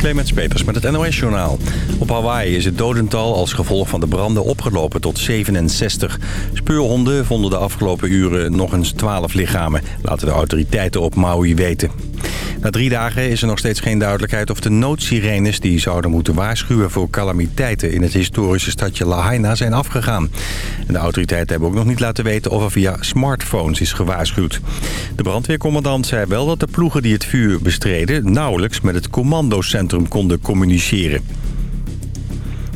Clemens Peters met het NOS-journaal. Op Hawaii is het dodental als gevolg van de branden opgelopen tot 67. Speurhonden vonden de afgelopen uren nog eens 12 lichamen. Laten de autoriteiten op Maui weten. Na drie dagen is er nog steeds geen duidelijkheid of de noodsirenes... die zouden moeten waarschuwen voor calamiteiten... in het historische stadje Lahaina zijn afgegaan. En de autoriteiten hebben ook nog niet laten weten... of er via smartphones is gewaarschuwd. De brandweercommandant zei wel dat de ploegen die het vuur bestreden... nauwelijks met het commandocentrum konden communiceren.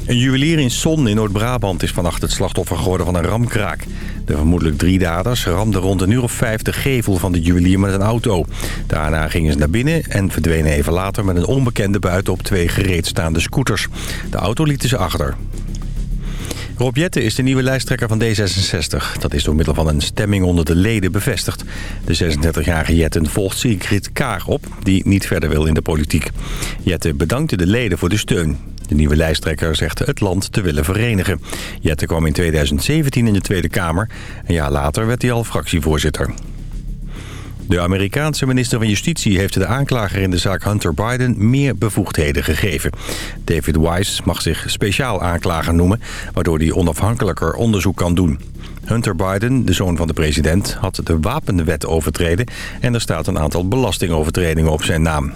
Een juwelier in Son in Noord-Brabant is vannacht het slachtoffer geworden van een ramkraak. De vermoedelijk drie daders ramden rond een uur of vijf de gevel van de juwelier met een auto. Daarna gingen ze naar binnen en verdwenen even later met een onbekende buiten op twee gereedstaande scooters. De auto lieten ze achter. Rob Jette is de nieuwe lijsttrekker van D66. Dat is door middel van een stemming onder de leden bevestigd. De 36-jarige Jetten volgt Sigrid Kaag op, die niet verder wil in de politiek. Jette bedankte de leden voor de steun. De nieuwe lijsttrekker zegt het land te willen verenigen. Jette kwam in 2017 in de Tweede Kamer. Een jaar later werd hij al fractievoorzitter. De Amerikaanse minister van Justitie heeft de aanklager in de zaak Hunter Biden meer bevoegdheden gegeven. David Weiss mag zich speciaal aanklager noemen, waardoor hij onafhankelijker onderzoek kan doen. Hunter Biden, de zoon van de president, had de wapenwet overtreden en er staat een aantal belastingovertredingen op zijn naam.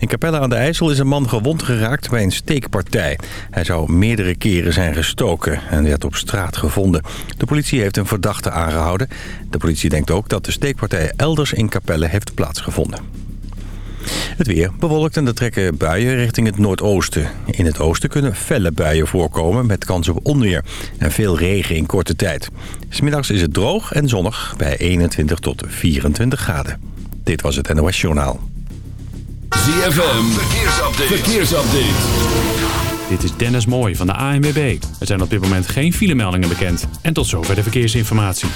In Capelle aan de IJssel is een man gewond geraakt bij een steekpartij. Hij zou meerdere keren zijn gestoken en werd op straat gevonden. De politie heeft een verdachte aangehouden. De politie denkt ook dat de steekpartij elders in Capelle heeft plaatsgevonden. Het weer bewolkt en er trekken buien richting het noordoosten. In het oosten kunnen felle buien voorkomen met kans op onweer en veel regen in korte tijd. Smiddags is het droog en zonnig bij 21 tot 24 graden. Dit was het NOS Journaal. ZFM, verkeersupdate. verkeersupdate. Dit is Dennis Mooij van de ANWB. Er zijn op dit moment geen filemeldingen bekend. En tot zover de verkeersinformatie.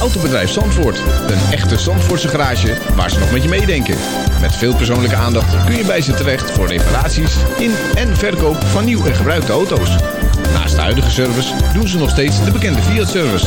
Autobedrijf Zandvoort. Een echte Zandvoortse garage waar ze nog met je meedenken. Met veel persoonlijke aandacht kun je bij ze terecht voor reparaties in en verkoop van nieuw en gebruikte auto's. Naast de huidige service doen ze nog steeds de bekende Fiat-service.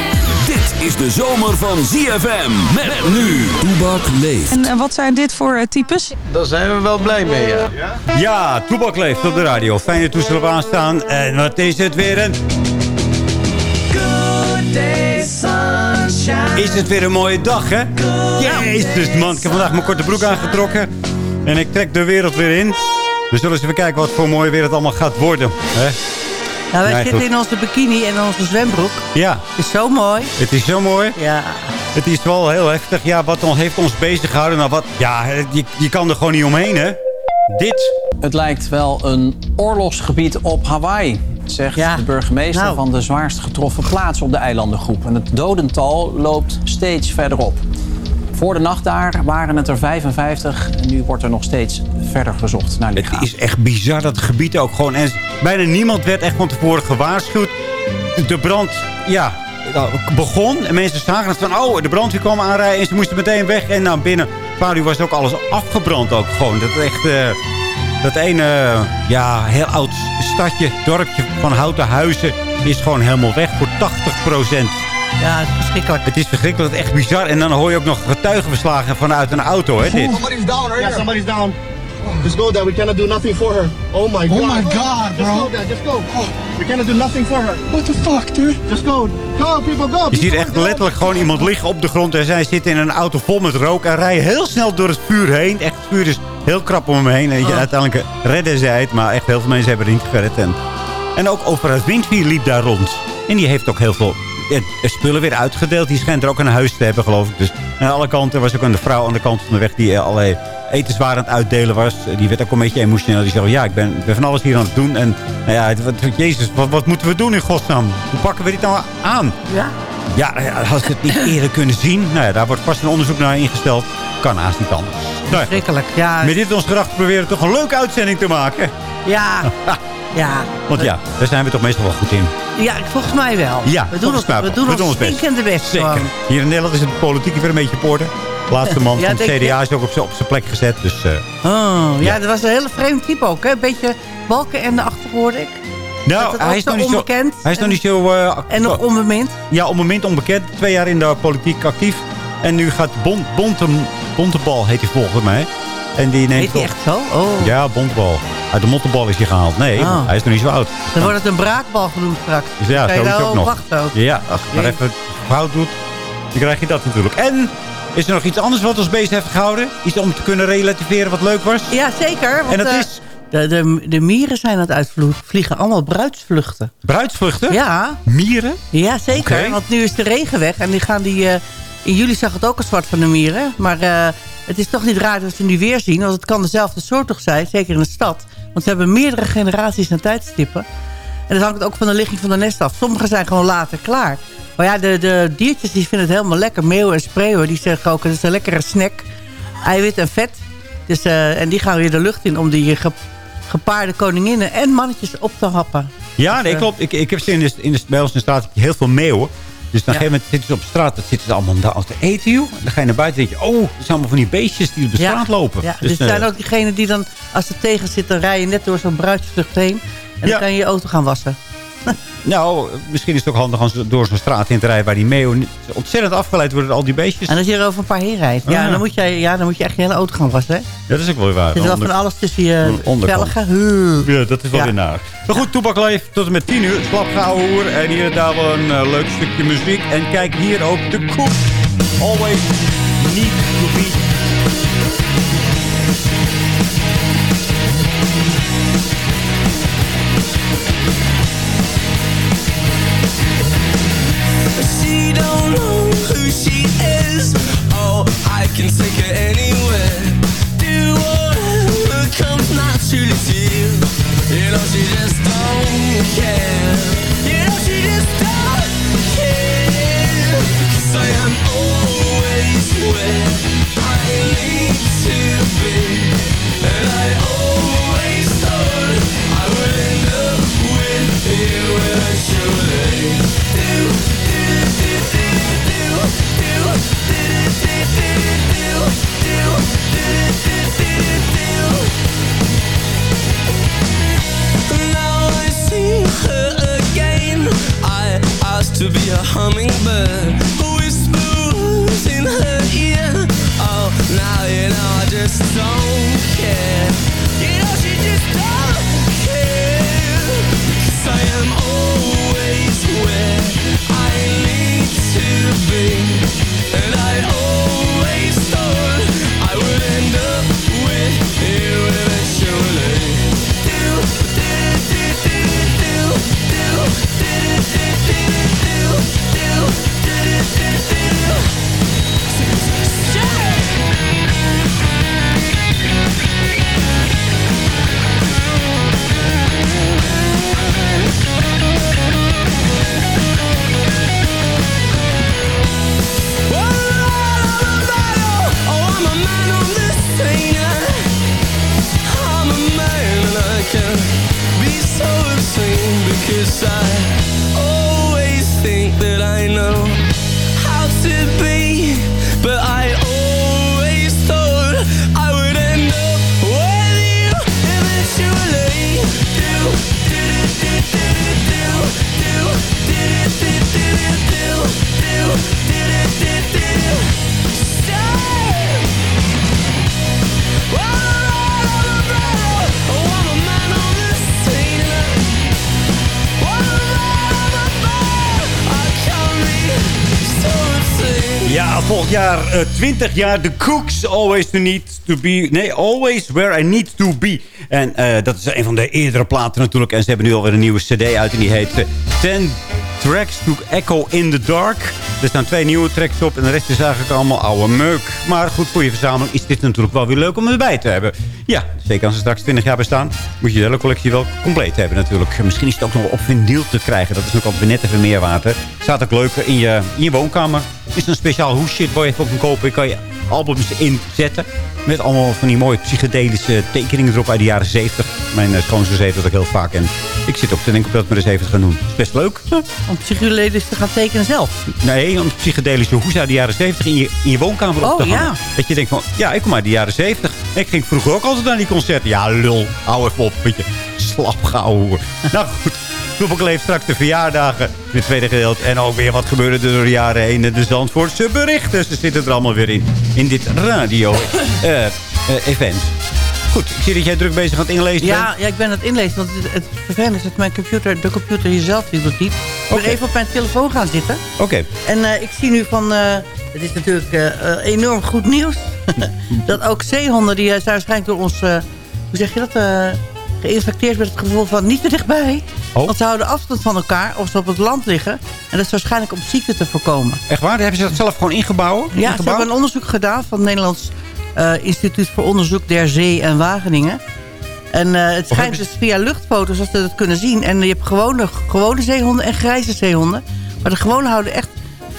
is de zomer van ZFM. Met nu Toebak leeft. En wat zijn dit voor uh, types? Daar zijn we wel blij mee, ja. Ja, Toebak leeft op de radio. Fijne toestel op aanstaan. En wat is het weer een... Good day, sunshine. Is het weer een mooie dag, hè? Jezus, man. Ik heb vandaag mijn korte broek aangetrokken. En ik trek de wereld weer in. We zullen eens even kijken wat voor mooie wereld allemaal gaat worden. Hè? Nou, wij zitten in onze bikini en onze zwembroek. Ja. Het is zo mooi. Het is zo mooi. Ja. Het is wel heel heftig. Ja, wat ons, heeft ons bezig gehouden? Nou, wat, ja, je, je kan er gewoon niet omheen, hè? Dit. Het lijkt wel een oorlogsgebied op Hawaii, zegt de burgemeester nou. van de zwaarst getroffen plaats op de eilandengroep. En het dodental loopt steeds verder op. Voor de nacht daar waren het er 55 en nu wordt er nog steeds verder gezocht naar lichamen. Het is echt bizar dat gebied ook gewoon... En bijna niemand werd echt van tevoren gewaarschuwd. De brand, ja, begon en mensen zagen het van... oh, de brandweer kwam aanrijden en ze moesten meteen weg. En nou, binnen een paar uur was ook alles afgebrand ook gewoon. Dat echt... Uh, dat ene ja, heel oud stadje, dorpje van houten huizen... is gewoon helemaal weg voor 80 procent. Ja, het is verschrikkelijk. Het is verschrikkelijk, echt bizar. En dan hoor je ook nog getuigenverslagen vanuit een auto, hè, dit. Somebody's down right yeah, somebody's down. Just go there. We cannot do nothing for her. Oh my god. Oh my god, bro. Just go there. Just go. We cannot do nothing for her. What the fuck, dude? Just go. Go, people, go. Je ziet echt letterlijk gewoon iemand liggen op de grond. En zij zitten in een auto vol met rook. En rijden heel snel door het vuur heen. Echt, het vuur is heel krap om hem heen. En oh. uiteindelijk redden zij het. Maar echt heel veel mensen hebben het niet gered. En, en ook over het windvier liep daar rond. En die heeft ook heel veel spullen weer uitgedeeld. Die schijnt er ook een huis te hebben, geloof ik. Dus aan alle kanten was ook een vrouw aan de kant van de weg... die allerlei etenswaren aan het uitdelen was. Die werd ook een beetje emotioneel. Die zei, ja, ik ben, ben van alles hier aan het doen. En nou ja, wat, jezus, wat, wat moeten we doen in godsnaam? Hoe pakken we dit nou aan? Ja. Ja, had ik het niet eerder kunnen zien. Nou ja, daar wordt vast een onderzoek naar ingesteld. Kan haast niet anders. Verschrikkelijk, ja. Met dit ons gedacht proberen toch een leuke uitzending te maken. Ja, ja. Want ja, daar zijn we toch meestal wel goed in. Ja, volgens mij wel. Ja, we doen ons, mij we doen we ons best. stinkende best. Zeker. gewoon. Hier in Nederland is het politiek weer een beetje orde. Laatste man Ja, van het? CDA is ook op zijn op zijn plek gezet. Dus eh, Oh, ja, Ja. dat was een hele vreemd type ook. Hè? Een beetje balken en de achter hoorde ik. nou, hij is, nog niet zo, hij is nog En- niet zo... eh, En nog onbemind. Ja, moment onbekend. Twee jaar in de politiek actief. En nu gaat Bon, Bontem, Bontebal, heet hij volgens mij. En die neemt Heet hij op- echt zo? Oh. Ja, Bontebal. Uit de Mottenbal is hij gehaald. Nee, Oh. hij is nog niet zo oud. Dan wordt het een braakbal genoemd straks. Dus ja, daar ook nog. wachten ook. Ja, als je maar even fout doet, dan krijg je dat natuurlijk. En is er nog iets anders wat ons bezig heeft gehouden? Iets om te kunnen relativeren wat leuk was? Ja, zeker. Want, En dat eh, is? De, de, de mieren zijn aan het uitvliegen. Allemaal bruidsvluchten. Bruidsvluchten? Ja, Mieren? ja zeker. Want nu is de regen weg. En die gaan die... eh, in juli zag het ook een zwart van de mieren. Maar eh, het is toch niet raar dat ze nu weer zien. Want het kan dezelfde soort toch zijn. Zeker in de stad. Want ze hebben meerdere generaties aan tijdstippen. En dat hangt ook van de ligging van de nest af. Sommige zijn gewoon later klaar. Maar ja, de, de diertjes die vinden het helemaal lekker. Meeuwen en spreeuwen, die zeggen ook... het is een lekkere snack. Eiwit en vet. Dus, eh, en die gaan weer de lucht in om die ge- gepaarde koninginnen en mannetjes op te happen. Ja, nee, eh, klopt. Ik, ik heb ze in de, in de, bij ons in de straat heel veel meeuwen. Dus op een gegeven moment zitten ze op straat. Dat zitten ze allemaal daar te eten, joh. En dan ga je naar buiten en denk je... Oh, het zijn allemaal van die beestjes die op de straat lopen. Ja, dus, eh, zijn ook diegenen die dan, als ze tegen zitten, rijden net door zo'n bruidsvlucht heen. En dan kan je je auto gaan wassen. Nou, misschien is het ook handig als door zo'n straat in te rijden... waar die niet- ontzettend afgeleid worden door al die beestjes. En als je er over een paar heen rijdt, ja, Ah. dan moet je, ja, dan moet je echt je hele auto gaan wassen. Hè? Er Ja, dat is ook wel weer waar. zit wel van alles tussen je velgen. Ja, dat is wel Ja. weer naar. Maar goed, Toepak Leef tot en met 10 uur. Slap hoer. En hier en daar wel een eh, leuk stukje muziek. En kijk hier ook de koek. Always need to be. Can take her anywhere. Do whatever comes naturally to you. You know she just don't care. You know she just don't care. 'Cause I am always where I need to be. And I Ja, volgend jaar eh, 20 jaar. The Cooks, Always to Need to Be. Nee, Always Where I Need to Be. En eh, dat is een van de eerdere platen natuurlijk. En ze hebben nu alweer een nieuwe cd uit. En die heet eh, 10 Tracks to Echo in the Dark. Er staan twee nieuwe tracks op. En de rest is eigenlijk allemaal oude meuk. Maar goed, voor je verzameling is dit natuurlijk wel weer leuk om erbij te hebben. Ja, zeker als ze straks 20 jaar bestaan. Moet je de hele collectie wel compleet hebben natuurlijk. Misschien is het ook nog wel op vinyl te krijgen. Dat is ook altijd net even meerwaarde. Staat ook leuk in je, in je woonkamer. Is een speciaal hoesje waar je even op kan kopen. Kan je albums inzetten. Met allemaal van die mooie psychedelische tekeningen erop uit de jaren 70. Mijn uh, schoonzus heeft dat ook heel vaak. En ik zit ook te denken dat maar eens even gaan doen. is best leuk. Om psychedelisch te gaan tekenen zelf? Nee, om psychedelische hoes uit de jaren 70 in je, in je woonkamer op oh, te hangen. Ja. Dat je denkt van, ja, ik kom uit de jaren 70. Ik ging vroeger ook altijd naar die Ja, lul, hou even op. Beetje slap gehouden. nou goed. Toepak leeft straks de verjaardagen in het tweede gedeelte. En ook weer wat gebeurde er door de jaren heen. De Zandvoortse berichten. Ze zitten er allemaal weer in. In dit radio-event. Goed, ik zie dat jij druk bezig aan het inlezen ja, bent. Ja, ik ben aan het inlezen. Want het, het vervelende is dat mijn computer, de computer hier zelf doet het niet. Ik ben even op mijn telefoon gaan zitten. Oké. En uh, ik zie nu van... Uh, het is natuurlijk uh, enorm goed nieuws. dat ook zeehonden, die zijn waarschijnlijk door ons... hoe zeg je dat? geïnfecteerd met het gevoel van niet te dichtbij. Oh. Want ze houden afstand van elkaar of ze op het land liggen. En dat is waarschijnlijk om ziekte te voorkomen. Echt waar? Hebben ze dat zelf gewoon ingebouwd? Ja, ze hebben een onderzoek gedaan van het Nederlands Instituut voor Onderzoek der Zee en Wageningen. En uh, het schijnt dus via luchtfoto's dat ze dat kunnen zien. En je hebt gewone, gewone zeehonden en grijze zeehonden. Maar de gewone houden echt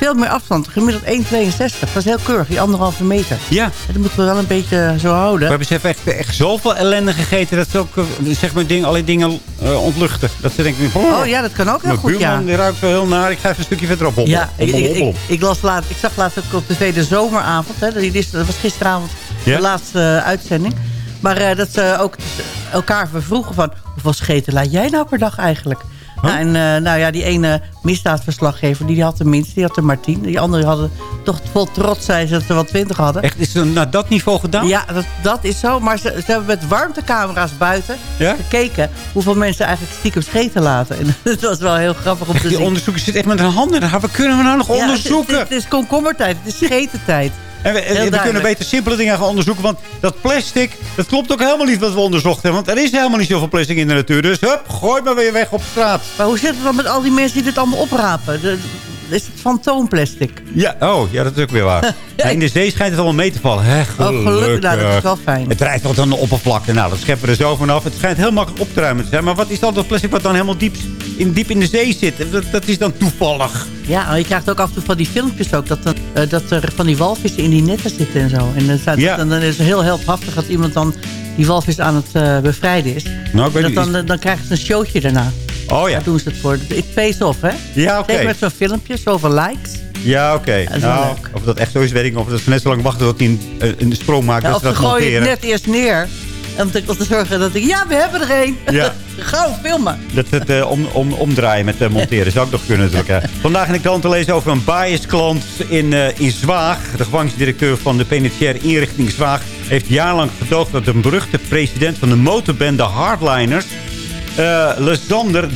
veel meer afstand. Gemiddeld 1,62. Dat is heel keurig, die anderhalve meter. Ja. En dat moeten we wel een beetje zo houden. We hebben ze echt, echt zoveel ellende gegeten... dat ze ook zeg maar, ding, alle dingen uh, ontluchten. Dat ze denken... Oh, oh ja, dat kan ook heel goed, buurman, ja. die ruikt wel heel naar. Ik ga even een stukje verderop op. Ja, ik, ik, ik, ik, las laat, ik zag laatst ook op tv de zomeravond. Hè, dat was gisteravond ja? de laatste uh, uitzending. Maar uh, dat ze ook elkaar vroegen van... hoeveel scheten laat jij nou per dag eigenlijk? Nou, en uh, nou ja, die ene misdaadverslaggever, die had er minst. Die had er maar tien. Die anderen hadden toch vol trots zijn ze dat ze wel twintig hadden. Echt, is het naar dat niveau gedaan? Ja, dat, dat is zo. Maar ze, ze hebben met warmtecamera's buiten ja? gekeken... hoeveel mensen eigenlijk stiekem scheten laten. En dat was wel heel grappig om te die zien. Die onderzoekers zitten echt met hun handen. Wat kunnen we nou nog ja, onderzoeken? Het, het, het is komkommertijd. Het is schetentijd. En we, we kunnen beter simpele dingen gaan onderzoeken. Want dat plastic, dat klopt ook helemaal niet wat we onderzocht hebben. Want er is helemaal niet zoveel plastic in de natuur. Dus hup, gooi maar weer weg op straat. Maar hoe zit het dan met al die mensen die dit allemaal oprapen? De, is het fantoomplastic? Ja, oh, ja, dat is ook weer waar. ja, in de zee schijnt het allemaal mee te vallen. Hè, gelukkig. Oh, gelukkig. Nou, dat is wel fijn. Het drijft wat aan de oppervlakte. Nou, dat scheppen we er zo vanaf. Het schijnt heel makkelijk op te ruimen te zijn. Maar wat is dan dat plastic wat dan helemaal diep in, diep in de zee zit? Dat, dat is dan toevallig. Ja, je krijgt ook af en toe van die filmpjes ook. Dat, uh, dat er van die walvissen in die netten zitten en zo. En dan, staat, ja. dan, dan is het heel heldhaftig dat iemand dan die walvis aan het uh, bevrijden is. Nou, ik weet dat niet. dan, dan krijgen ze een showtje daarna. Oh ja. Daar doen ze het voor. Het face off, hè? Ja, oké. Okay. met zo'n filmpje, zoveel likes. Ja, oké. Okay. Nou, of dat echt zo is, weet ik. Of dat ze net zo lang wachten tot hij een, een sprong maakt. Ja, dat ze dat gooien monteren. het net eerst neer. Om te, om te zorgen dat ik... Ja, we hebben er een. Ja. Gauw, filmen. Dat het uh, om, om, omdraaien met uh, monteren zou ook nog kunnen natuurlijk. Vandaag in de krant te lezen over een biasklant in, uh, in Zwaag. De gevangenisdirecteur van de penitentiaire inrichting Zwaag... heeft jarenlang gedoogd dat een beruchte president van de motorbende Hardliners... Uh,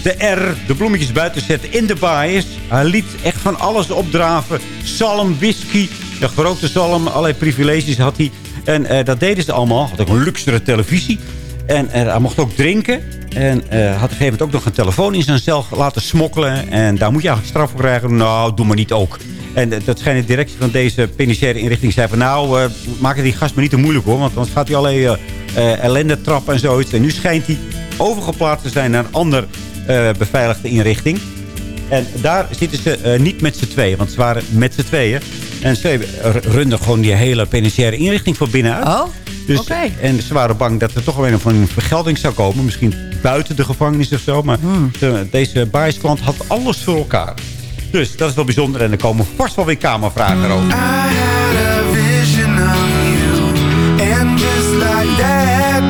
de R de bloemetjes buiten zetten in de bias. Hij liet echt van alles opdraven. Zalm, whisky, de grote zalm, allerlei privileges had hij. En uh, dat deden ze allemaal. Had ook een luxere televisie. En uh, hij mocht ook drinken. En had op een gegeven moment ook nog een telefoon in zijn cel laten smokkelen. En daar moet je eigenlijk straf voor krijgen. Nou, doe maar niet ook. En dat schijnt de directie van deze penitentiaire inrichting zei van... nou, maak het die gast maar niet te moeilijk hoor. Want anders gaat hij allerlei ellende trappen en zoiets. En nu schijnt hij overgeplaatst te zijn naar een ander uh, beveiligde inrichting. En daar zitten ze uh, niet met z'n tweeën, want ze waren met z'n tweeën. En ze runden gewoon die hele penitentiaire inrichting van binnenuit. Oh, dus, okay. En ze waren bang dat er toch wel een van een vergelding zou komen. Misschien buiten de gevangenis of zo. Maar Hmm. de, deze biasklant had alles voor elkaar. Dus dat is wel bijzonder. En er komen vast wel weer kamervragen over. I had a vision of you. And just like that,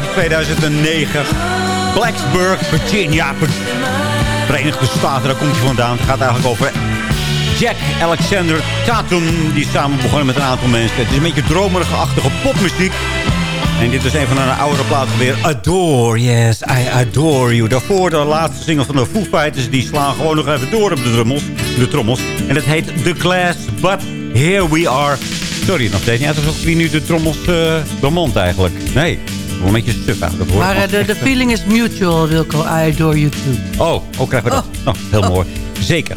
tijdje, 2009. Blacksburg, Virginia, Verenigde Staten, daar komt hij vandaan. Het gaat eigenlijk over Jack Alexander Tatum. Die samen begonnen met een aantal mensen. Het is een beetje dromerige-achtige popmuziek. En dit is een van een oudere platen weer. Adore, yes, I adore you. Daarvoor de laatste single van de Foo Fighters. Die slaan gewoon nog even door op de trommels. De trommels. En het heet The Glass, But Here We Are. Sorry, nog steeds niet uitgezocht wie nu de trommels uh, doormond eigenlijk. Nee, wel een beetje suf eigenlijk. Maar uh, de, de feeling is mutual, Wilco. I adore you too. Oh, oh krijgen we dat? Oh. oh heel mooi. Zeker.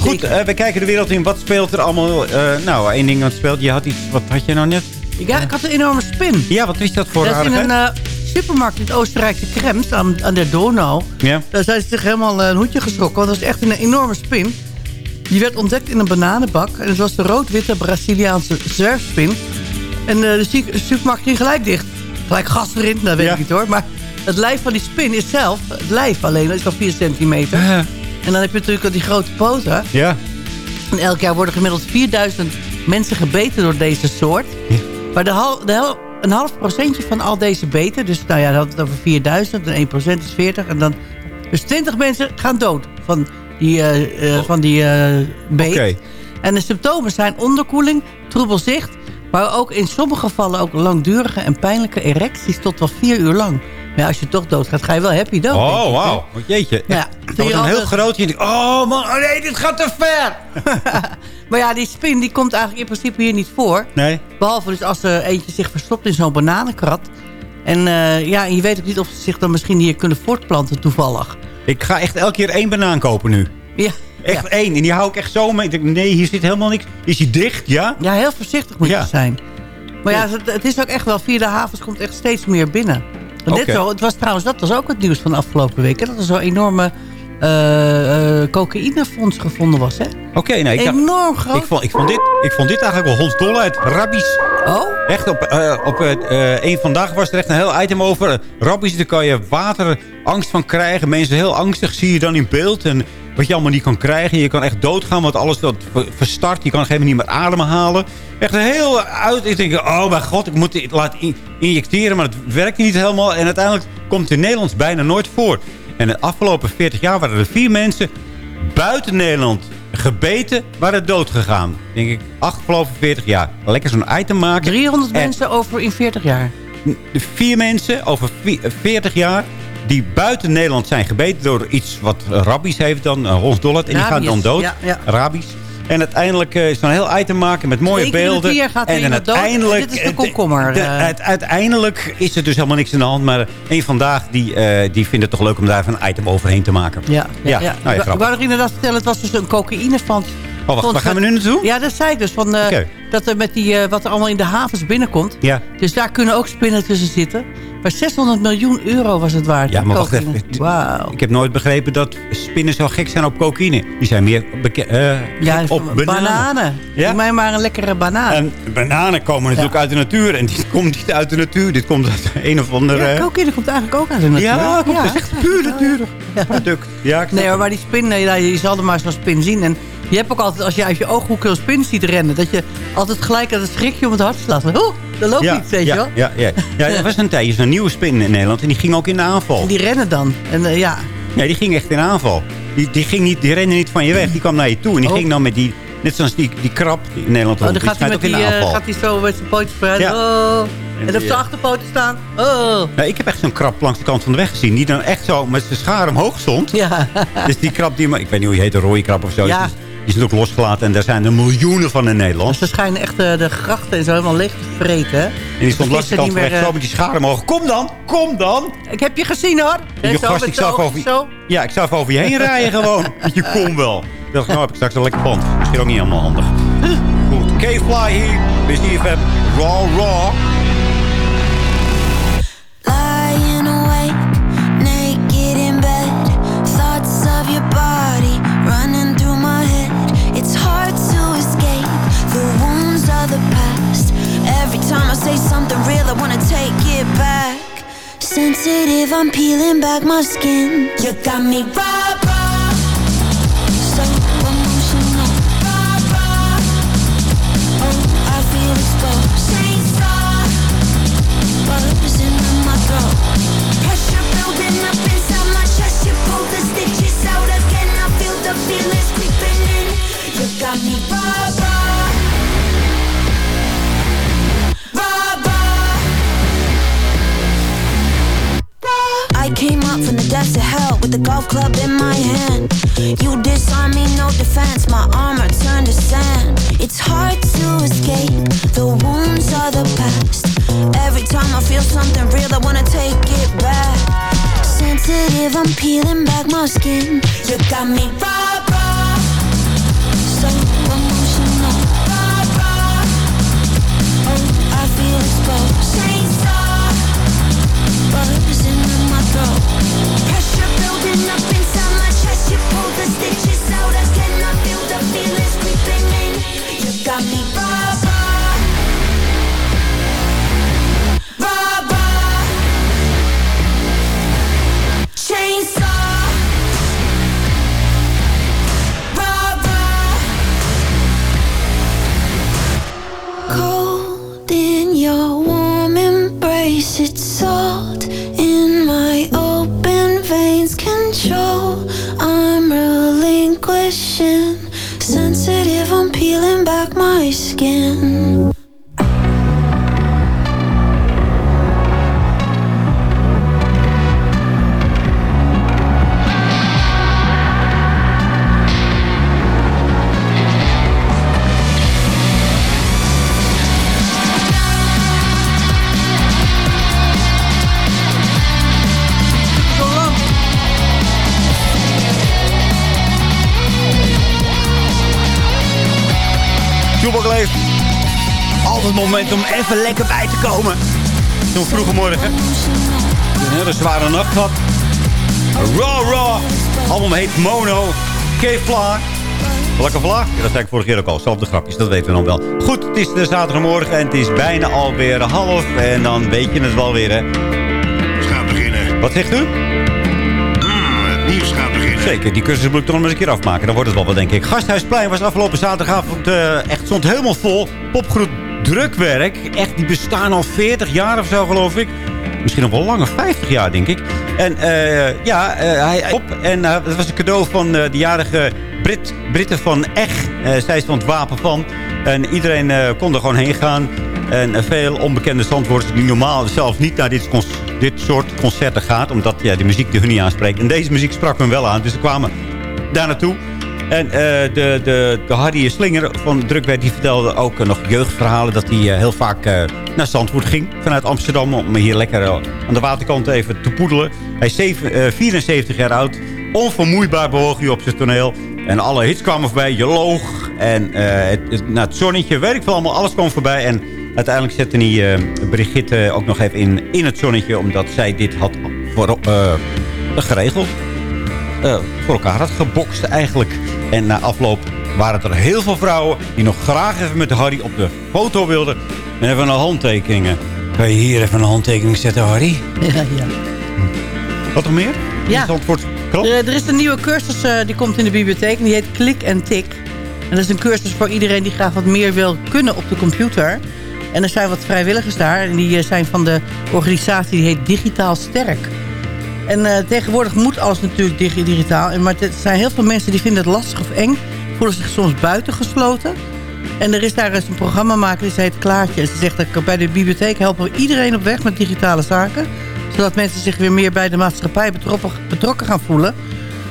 Goed, uh, we kijken de wereld in. Wat speelt er allemaal? nou, één ding wat speelt. Je had iets, wat had je nou net? Ja, ik had een enorme spin. Ja, wat is dat voor Dat is in een uh, supermarkt in het Oostenrijkse Krems, aan, aan de Donau. Ja. Daar zijn ze zich helemaal een hoedje geschrokken. Want dat is echt een enorme spin. Die werd ontdekt in een bananenbak. En het was de rood-witte Braziliaanse zwerfspin. En de supermarkt ging gelijk dicht. Gelijk gas erin, dat weet ik niet hoor. Maar het lijf van die spin is zelf, het lijf alleen, dat is al 4 centimeter. En dan heb je natuurlijk al die grote poten. Ja. En elk jaar worden gemiddeld 4000 mensen gebeten door deze soort. Ja. Maar de, de een half procentje van al deze beten... dus nou ja, dat het over 4000 en 1 procent is 40... En dan, dus 20 mensen gaan dood van die, uh, uh, van die uh, beet. Okay. En de symptomen zijn onderkoeling, troebel zicht... maar ook in sommige gevallen ook langdurige en pijnlijke erecties... tot wel vier uur lang. Ja, als je toch doodgaat, ga je wel happy dood. Oh, wauw. Jeetje. Ja, dat is een heel groot. Je denkt, oh man, oh nee, dit gaat te ver. maar ja, die spin die komt eigenlijk in principe hier niet voor. Nee. Behalve dus als er eentje zich verstopt in zo'n bananenkrat. En uh, ja, je weet ook niet of ze zich dan misschien hier kunnen voortplanten toevallig. Ik ga echt elke keer één banaan kopen nu. Ja. Echt één. En die hou ik echt zo mee. Ik denk, nee, hier zit helemaal niks. Is die dicht, ja? Ja, heel voorzichtig moet je zijn. Maar ja, het is ook echt wel, via de havens komt echt steeds meer binnen. Okay. Net zo, het was trouwens, dat was ook het nieuws van de afgelopen weken. Dat er zo'n enorme uh, uh, cocaïnefonds gevonden was, hè? Oké, okay, nee. Enorm groot. Ik vond, ik, vond dit, ik vond dit eigenlijk wel hondsdol uit. Rabbies. Oh? Echt, op, uh, op een vandaag was er echt een heel item over. Rabbies, daar kan je waterangst van krijgen. Mensen heel angstig zie je dan in beeld. En wat je allemaal niet kan krijgen. Je kan echt doodgaan, want alles dat verstart. Je kan op een gegeven moment niet meer ademhalen. Echt een heel uit. Ik denk, oh mijn god, ik moet het laten injecteren. Maar het werkt niet helemaal. En uiteindelijk komt het in Nederland bijna nooit voor. En de afgelopen 40 jaar waren er vier mensen buiten Nederland gebeten, waren dood gegaan. Denk ik, afgelopen 40 jaar. Lekker zo'n item maken. 300 mensen over in 40 jaar. Vier mensen over 40 jaar die buiten Nederland zijn gebeten door iets wat rabbies heeft dan, uh. En die gaan dan dood. Ja, ja. Rabies. En uiteindelijk uh, is dan een heel item maken met mooie beelden. Gaat en, en uiteindelijk, Dit is de komkommer. Uh. uiteindelijk is er dus helemaal niks in de hand. Maar een vandaag die, uh, die vindt het toch leuk om daar even een item overheen te maken. Ja, ja, ja. Nou, ja ik wou nog inderdaad vertellen, het was dus een cocaïnefant. Oh, wacht, waar gaan we nu naartoe? Ja, dat zei ik dus. Van, uh, okay. Dat er met die, wat er allemaal in de havens binnenkomt. Ja. Dus daar kunnen ook spinnen tussen zitten. Maar 600 miljoen euro was het waard. Ja, maar wacht even. Wow. Ik heb nooit begrepen dat spinnen zo gek zijn op cocaïne. Die zijn meer uh, ja, op bananen. bananen. Ja? Doe mij maar een lekkere banaan. En bananen komen natuurlijk uit de natuur. En dit komt niet uit de natuur. Dit komt uit een of andere... Ja, cocaïne komt eigenlijk ook uit de natuur. Ja, komt, ja. is echt puur natuurlijk product. Ja, nee, maar die spin, je zal er maar zo'n spin zien. En je hebt ook altijd, als je uit je ooghoek een spin ziet rennen... dat je altijd gelijk aan het schrikje om het hart slaat. Oeh, er loopt iets, weet je wel. Ja, ja. ja, er was een tijdje zo'n nieuwe spin in Nederland. En die ging ook in de aanval. En die rennen dan. En, uh, ja. ja, die ging echt in aanval. Die, die, ging niet, die rende niet van je weg. Die kwam naar je toe. En die oh. ging dan met die... Net zoals die, die krab die in Nederland oh, dan gaat hij, met die, uh, gaat hij zo met zijn pootjes vooruit. Ja. Oh. En, en op zijn achterpoten staan. Oh. Ja, ik heb echt zo'n krab langs de kant van de weg gezien. Die dan echt zo met zijn schaar omhoog stond. Ja. dus die krab die... Ik weet niet hoe je heet, een rode krab of zo. Ja. Die is ook losgelaten en daar zijn er miljoenen van in Nederland. Dus ze schijnen echt de, de grachten en zo helemaal leeg te vreten. En die stond de kant van weg zo met die schaar omhoog. Kom dan, kom dan. Ik heb je gezien hoor. En je gast, ik zou over, zo. Ja, ik zou even over je heen rijden gewoon. je kon wel. Ik dacht, nou heb ik straks een lekker band. Misschien ook niet helemaal handig. Goed, K-Fly hier. Bij ZFM. Raw, raw. Sensitive, I'm peeling back my skin. You got me raw, path to hell with the golf club in my hand. You disarm me, no defense. My armor turned to sand. It's hard to escape. The wounds are the past. Every time I feel something real, I wanna take it back. Sensitive, I'm peeling back my skin. You got me raw, my skin. Moment om even lekker bij te komen. Zo'n vroege morgen. Een hele zware nacht gehad. Raw Raw. Album heet Mono. K-Fla. Welke vla? Ja, dat zei ik vorige keer ook al. Zelfde grapjes, dat weten we dan wel. Goed, het is de zaterdagmorgen en het is bijna alweer half. En dan weet je het wel weer, hè. Het gaat beginnen. Wat zegt u? Hmm, het nieuws gaat beginnen. Zeker, die cursus moet ik toch nog eens een keer afmaken. Dan wordt het wel wat, denk ik. Gasthuisplein was afgelopen zaterdagavond eh, echt stond helemaal vol. Popgroep Drukwerk. Echt, die bestaan al 40 jaar of zo, geloof ik. Misschien nog wel langer, 50 jaar, denk ik. En eh, ja, eh, hij op. En eh, dat was een cadeau van de jarige Brit, Britten van Eg. Eh, zij is van het wapen van. En iedereen kon er gewoon heen gaan. En veel onbekende zandwoorders die normaal zelf niet naar dit, dit soort concerten gaat. Omdat ja, die muziek die hun niet aanspreekt. En deze muziek sprak hun wel aan. Dus ze kwamen daar naartoe. En eh, de, de, de Hardy Slinger van Drukwerk die vertelde ook eh, nog jeugdverhalen... dat hij eh, heel vaak naar Zandvoort ging vanuit Amsterdam... om hier lekker aan de waterkant even te poedelen. Hij is zeven- eh, 74 jaar oud. Onvermoeibaar bewoog hij op zijn toneel. En alle hits kwamen voorbij. Je loog. En het, nou, het zonnetje, weet ik veel allemaal. Alles kwam voorbij. En uiteindelijk zette hij Brigitte ook nog even in, in het zonnetje... omdat zij dit had voor, geregeld voor elkaar had gebokst eigenlijk. En na afloop waren er heel veel vrouwen die nog graag even met Harry op de foto wilden. En even een handtekeningen. Kan je hier even een handtekening zetten, Harry? Ja, ja. Wat nog meer? Ja. Krant? Er, er is een nieuwe cursus eh, die komt in de bibliotheek. En die heet Klik en Tik. En dat is een cursus voor iedereen die graag wat meer wil kunnen op de computer. En er zijn wat vrijwilligers daar. En die eh, zijn van de organisatie die heet Digitaal Sterk. En eh, tegenwoordig moet alles natuurlijk digi- digitaal. Maar er zijn heel veel mensen die vinden het lastig of eng. Voelen zich soms buitengesloten. En er is daar eens een programmamaker, die heet Klaartje. En ze zegt dat bij de bibliotheek helpen we iedereen op weg met digitale zaken. Zodat mensen zich weer meer bij de maatschappij betrokken, betrokken gaan voelen.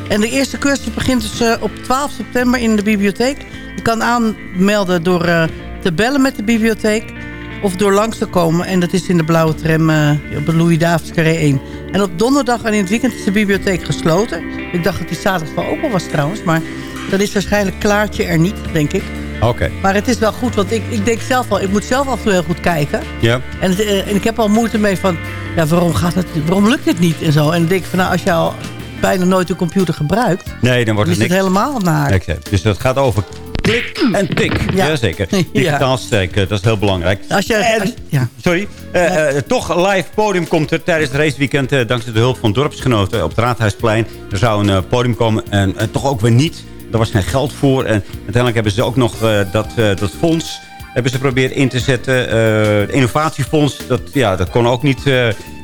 En de eerste cursus begint dus eh, op 12 september in de bibliotheek. Je kan aanmelden door eh, te bellen met de bibliotheek. Of door langs te komen. En dat is in de blauwe tram eh, op de Louis Davids Carré 1. En op donderdag en in het weekend is de bibliotheek gesloten. Ik dacht dat die zaterdag wel open was trouwens. Maar dan is waarschijnlijk Klaartje er niet, denk ik. Oké. Maar het is wel goed, want ik, ik denk zelf wel... Ik moet zelf af en toe heel goed kijken. Ja. En, het, eh, en ik heb al moeite mee van... Ja, waarom, gaat het, waarom lukt dit niet? En zo. En dan denk ik van, nou, als je al bijna nooit een computer gebruikt... Nee, dan wordt is het het niks. helemaal naar. Exact. Dus dat gaat over klik en tik. Ja. Jazeker. Ja. Digitaal sterk, dat is heel belangrijk. Als je, En- als- ja. Sorry. Eh, eh, toch live podium komt er tijdens het raceweekend... eh, dankzij de hulp van dorpsgenoten op het Raadhuisplein. Er zou een podium komen en toch ook weer niet. Er was geen geld voor. En uiteindelijk hebben ze ook nog dat, dat fonds... hebben ze geprobeerd in te zetten. Het innovatiefonds, dat, ja, dat kon ook niet...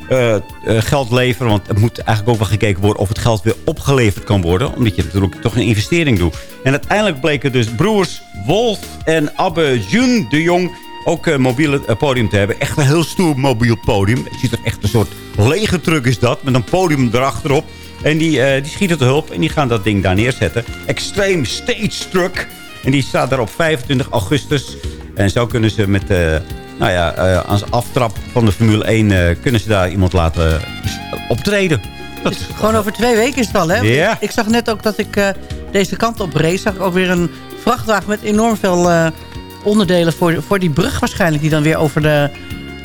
eh, eh, geld leveren. Want er moet eigenlijk ook wel gekeken worden of het geld weer opgeleverd kan worden. Omdat je natuurlijk toch een investering doet. En uiteindelijk bleken dus broers Wolf en Abbe Jun de Jong ook een eh, podium te hebben. Echt een heel stoer mobiel podium. Het ziet er echt een soort lege truck is dat. Met een podium erachterop. En die, eh, die schieten te hulp. En die gaan dat ding daar neerzetten. Extreme Stage Truck. En die staat daar op 25 augustus. En zo kunnen ze met... eh, nou ja, eh, als aftrap van de Formule 1 eh, kunnen ze daar iemand laten optreden. Dat is Gewoon over twee weken is het al, hè? Ja. Ik zag net ook dat ik eh, deze kant op reed. Zag ik ook weer een vrachtwagen met enorm veel eh, onderdelen voor, voor die brug waarschijnlijk. Die dan weer over de,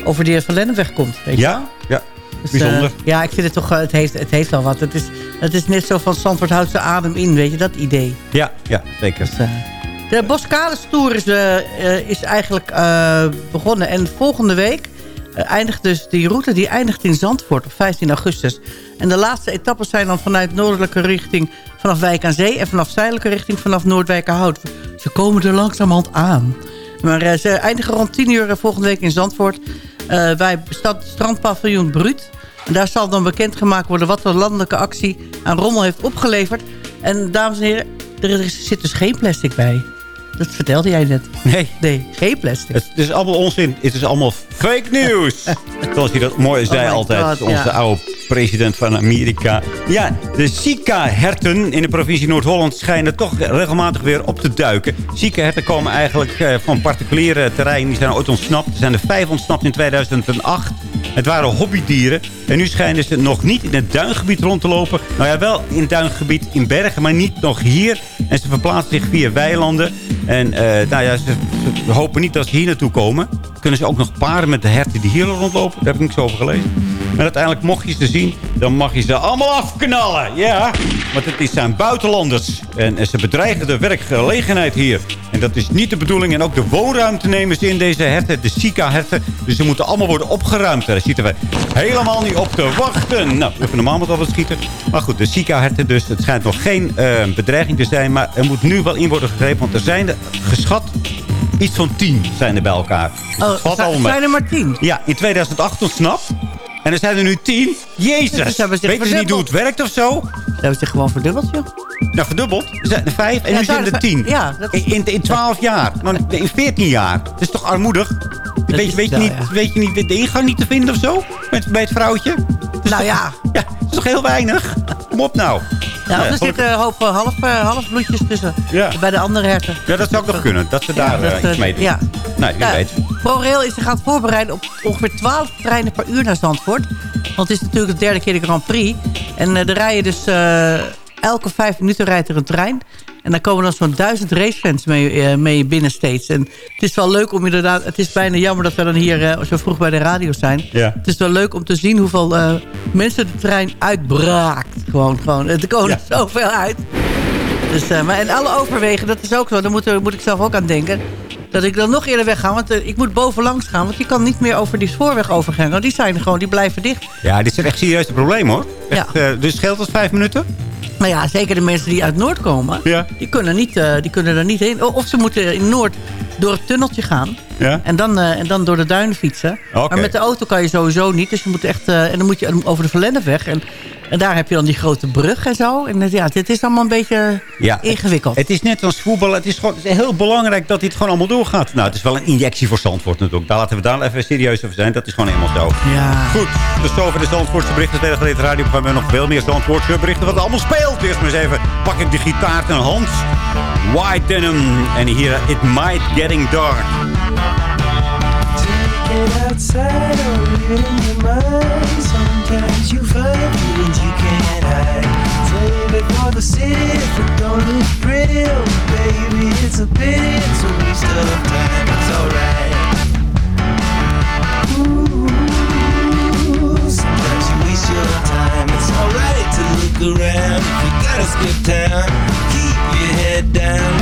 over de Van Lennepweg komt. Weet je Ja, ja. Dus, bijzonder. eh, ja, ik vind het toch, eh, het heeft, het heeft wel wat. Het is, het is net zo van Zandvoort houdt zijn adem in, weet je, dat idee. Ja, ja, zeker. De Boskalis Tour is, eh, eh, is eigenlijk eh, begonnen. En volgende week eindigt dus die route die eindigt in Zandvoort op 15 augustus. En de laatste etappes zijn dan vanuit noordelijke richting vanaf Wijk aan Zee... en vanaf zuidelijke richting vanaf Noordwijkerhout. Ze komen er langzamerhand aan. Maar ze eindigen rond 10 uur volgende week in Zandvoort... bij stad, strandpaviljoen Bruut. En daar zal dan bekendgemaakt worden wat de landelijke actie aan rommel heeft opgeleverd. En dames en heren, er zit dus geen plastic bij. Dat vertelde jij net. Nee. Nee, geen plastic. Het is allemaal onzin. Het is allemaal fake news. Zoals hij dat mooi zei Oh my altijd. God, onze ja. oude president van Amerika. Ja, de Zika-herten in de provincie Noord-Holland schijnen toch regelmatig weer op te duiken. Zika-herten komen eigenlijk eh, van particuliere terreinen. Die zijn ooit ontsnapt. Er zijn er vijf ontsnapt in 2008. Het waren hobbydieren. En nu schijnen ze nog niet in het duingebied rond te lopen. Nou ja, wel in het duingebied in bergen, maar niet nog hier. En ze verplaatsen zich via weilanden. En eh, nou ja, ze, hopen niet dat ze hier naartoe komen. Kunnen ze ook nog paren met de herten die hier rondlopen? Daar heb ik niks over gelezen. Maar uiteindelijk, mocht je ze zien, dan mag je ze allemaal afknallen. Ja, want het zijn buitenlanders. En, en ze bedreigen de werkgelegenheid hier. En dat is niet de bedoeling. En ook de woonruimte nemen ze in deze herten, de Sika-herten. Dus ze moeten allemaal worden opgeruimd. Daar zitten we helemaal niet op te wachten. Nou, even normaal met alles schieten. Maar goed, de Sika-herten dus. Het schijnt nog geen eh, bedreiging te zijn. Maar er moet nu wel in worden gegrepen. Want er zijn er geschat iets van tien zijn er bij elkaar. Dus Oh, zijn er maar tien? Ja, in 2008 ontsnapt. En er zijn er nu tien. Jezus. Dus ze Weten ze niet hoe het werkt of zo? Ze hebben zich gewoon verdubbeld, joh. Nou, verdubbeld. Er zijn er vijf en Ja, nu zijn er tien. ja, dat is- in, 12 jaar. Nou, in 14 jaar. Dat is toch armoedig? Weet, je- weet, je niet, ja. weet je niet de ingang niet te vinden of zo? Met, bij het vrouwtje? Nou ja. Ja, dat is toch heel weinig? Kom op nou. Ja, Nou er ja, zitten een hoop eh, half, eh, halfbloedjes tussen. Ja. Bij de andere herten. Ja, dat zou ook nog kunnen. Dat ze Ja, daar dat, eh, iets mee doen. ja. Nee, wie Ja, weet. ProRail is zich aan het voorbereiden op ongeveer 12 treinen per uur naar Zandvoort. Want het is natuurlijk de derde keer de Grand Prix. En eh, er rijden dus eh, elke vijf minuten rijdt er een trein. En daar komen dan zo'n duizend racefans mee, eh, mee binnen steeds. En het is wel leuk om inderdaad... Het is bijna jammer dat we dan hier zo vroeg bij de radio zijn. Ja. Het is wel leuk om te zien hoeveel mensen de trein uitbraakt. Gewoon, gewoon. Er komen er zoveel uit. Dus, maar en alle overwegen, dat is ook zo. Daar moet, moet ik zelf ook aan denken. Dat ik dan nog eerder wegga. Want eh, ik moet bovenlangs gaan. Want je kan niet meer over die spoorweg overgaan. Want die zijn gewoon, die blijven dicht. Ja, dit is echt serieus een probleem hoor. Echt, eh, dus scheelt het vijf minuten? Maar ja, zeker de mensen die uit Noord komen. Ja. Die, kunnen niet, eh, die kunnen er niet heen. Of ze moeten in Noord door het tunneltje gaan. Ja. En dan, en dan door de duinen fietsen. Maar met de auto kan je sowieso niet. Dus je moet echt... en dan moet je over de Verlennepweg. En, en daar heb je dan die grote brug en zo. En ja, dit is allemaal een beetje Ja, ingewikkeld. Het is net als voetballen. Het is gewoon het is heel belangrijk dat dit gewoon allemaal doorgaat. Nou, het is wel een injectie voor Zandvoort natuurlijk. Daar laten we daar even serieus over zijn. Dat is gewoon helemaal zo. Ja. Goed, dus zover de Zandvoortse berichten. Tweede geleden radioprogramma. Nog veel meer Zandvoortse berichten. Wat allemaal speelt. Eerst maar eens even pak ik de gitaar ten hand. White Denim. En hier It Might Getting Dark. Take it outside you find feelings you can't hide. Save it for the city it don't look real. Baby, it's a pity, it's a waste of time. It's alright. Ooh, sometimes you waste your time. It's alright to look around. If you gotta skip town, keep your head down,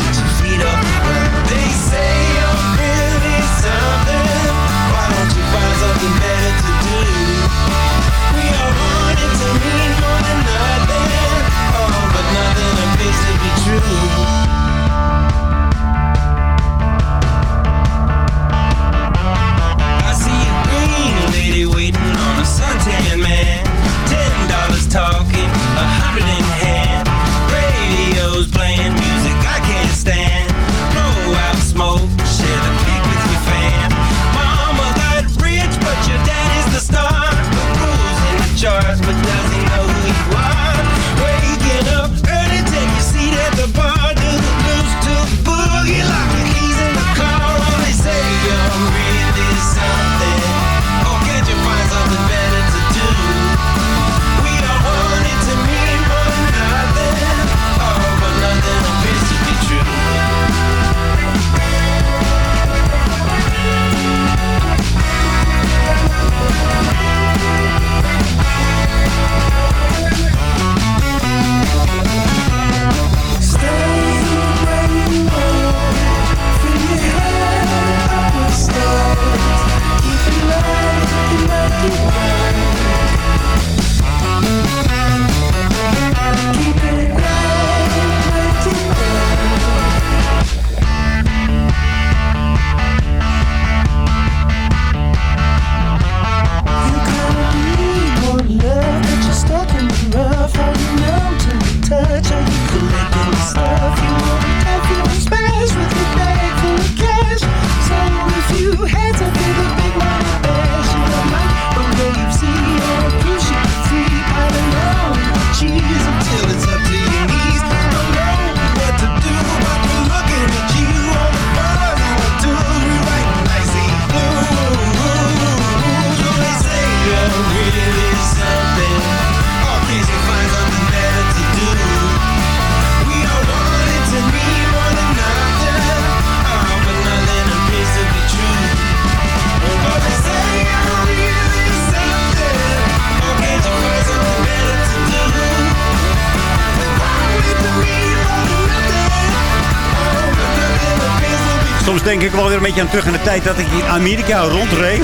denk ik wel weer een beetje aan terug in de tijd dat ik in Amerika rondreed.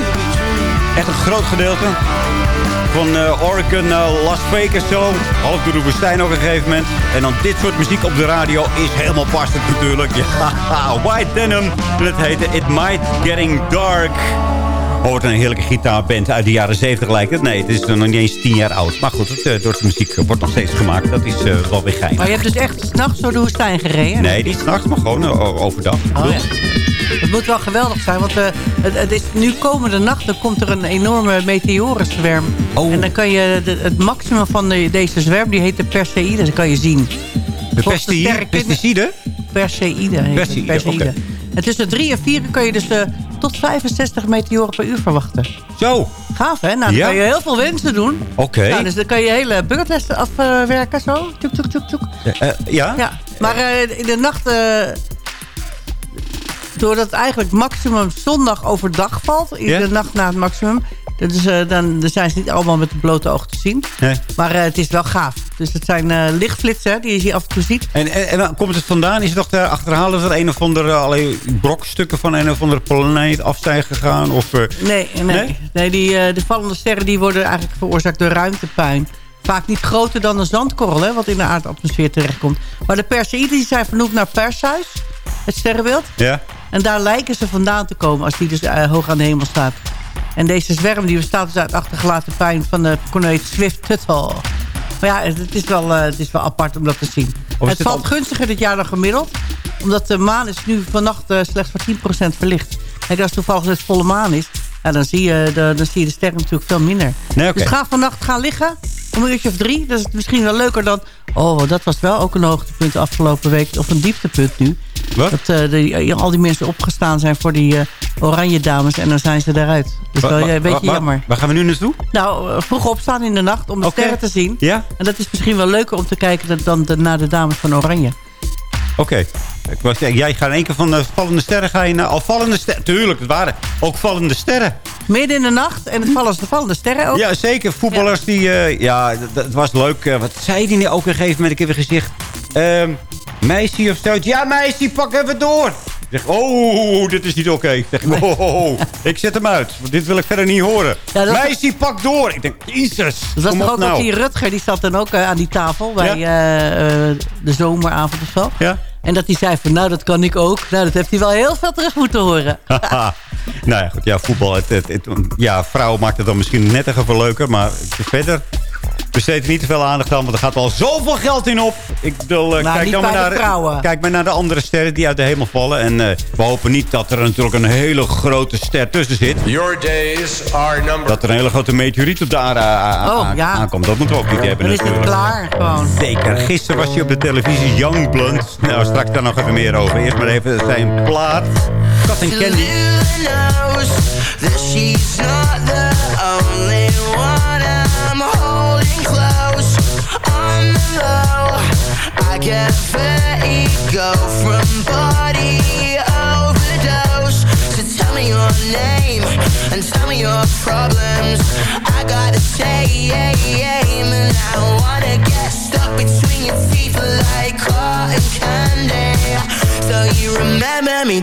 Echt een groot gedeelte. Van eh, Oregon Las Vegas zo. Half door de woestijn op een gegeven moment. En dan dit soort muziek op de radio is helemaal passend natuurlijk. White Denim. En het heette It Might Getting Dark. Hoort een heerlijke gitaarband uit de jaren 70 lijkt het. Nee, het is nog niet eens tien jaar oud. Maar goed, het, uh, door de muziek wordt nog steeds gemaakt. Dat is uh, wel weer gein. Maar je hebt dus echt s'nachts door de woestijn gereden? Nee, niet s'nachts, maar gewoon uh, overdag. Oh, ja. Het moet wel geweldig zijn, want het, het, is nu komende nacht dan komt er een enorme meteorenzwerm. Oh. En dan kan je de, het maximum van de, deze zwerm, die heet de Perseïde, dat kan je zien. De pesticide? Pesticide? Perseïde Perseïde, het. Perseïde. Okay. En tussen 3 en 4 kan je dus uh, tot 65 meteoren per uur verwachten. Zo. Gaaf, hè? Nou, dan ja. kan je heel veel wensen doen. Oké. Okay. Nou, dus dan kan je hele bucketlist afwerken, zo. Tjoek, tjoek, tjoek. Uh, ja? Ja. Maar uh, in de nacht... doordat het eigenlijk maximum zondag overdag valt... in de nacht na het maximum... Dus, uh, dan, dan zijn ze niet allemaal met het blote oog te zien. Nee. Maar uh, het is wel gaaf. Dus het zijn uh, lichtflitsen die je hier af en toe ziet. En, en, komt het vandaan? Is het toch daar achterhalen dat er een of andere allerlei brokstukken van een of andere planeet af zijn gegaan? Of, nee, nee, nee. nee die, de vallende sterren die worden eigenlijk veroorzaakt door ruimtepuin. Vaak niet groter dan een zandkorrel, hè, wat in de aardatmosfeer terechtkomt. Maar de Perseïden zijn vernoemd naar Perseus, het sterrenbeeld. Ja. En daar lijken ze vandaan te komen als die dus hoog aan de hemel staat. En deze zwerm die bestaat dus uit achtergelaten pijn van de komeet Swift-Tuttle. Maar ja, het is, wel, uh, het is wel apart om dat te zien. Het valt al... gunstiger dit jaar dan gemiddeld. Omdat de maan is nu vannacht uh, slechts voor 10% verlicht. Kijk, als toevallig het volle maan is... Ja, dan, zie je de, dan zie je de sterren natuurlijk veel minder. Nee, okay. Dus ga vannacht gaan liggen. Om een uurtje of drie. Dat is misschien wel leuker dan... Oh, dat was wel ook een hoogtepunt de afgelopen week. Of een dieptepunt nu. Wat? Dat uh, de, al die mensen opgestaan zijn voor die uh, oranje dames. En dan zijn ze eruit. Dus wa, wel een beetje wa, jammer. Waar gaan we nu naartoe? Nou, vroeg opstaan in de nacht om de okay. sterren te zien. Ja? En dat is misschien wel leuker om te kijken dan de, naar de dames van oranje. Oké. Okay. Jij gaat in één keer van de vallende sterren ga je naar... Al vallende sterren, tuurlijk, het waren ook vallende sterren. Midden in de nacht en het vallen de vallende sterren ook. Ja, zeker. Voetballers ja. die... Uh, ja, het was leuk. Uh, wat zei die nu ook een gegeven moment? Ik heb weer gezegd... Uh, meisje of zo. Ja, meisje, pak even door. Ik zeg, oh, dit is niet oké. Okay. Ik zeg, oh, oh, oh, ik zet hem uit. Want dit wil ik verder niet horen. Ja, meisje, pak door. Ik denk, jezus. Dat was toch ook nou. die Rutger, die zat dan ook uh, aan die tafel bij ja? uh, de zomeravond of zo. Ja. En dat hij zei van, nou, dat kan ik ook. Nou, dat heeft hij wel heel veel terug moeten horen. nou ja, goed. Ja, voetbal. Het, het, het, ja, vrouwen maakt het dan misschien net even leuker. Maar verder besteed er niet te veel aandacht aan. Want er gaat al zoveel geld in op. Ik bedoel, uh, nou, kijk, dan maar naar, kijk maar naar de andere sterren die uit de hemel vallen. En uh, we hopen niet dat er natuurlijk een hele grote ster tussen zit. Your days are numbered. Dat er een hele grote meteoriet op de aarde oh, ja. aankomt. Dat moeten we ook niet hebben Dan is het klaar gewoon. Zeker. Gisteren was hij op de televisie Youngblood. Nou, straks daar nog even meer over. Eerst maar even zijn plaat. Kat en Candy.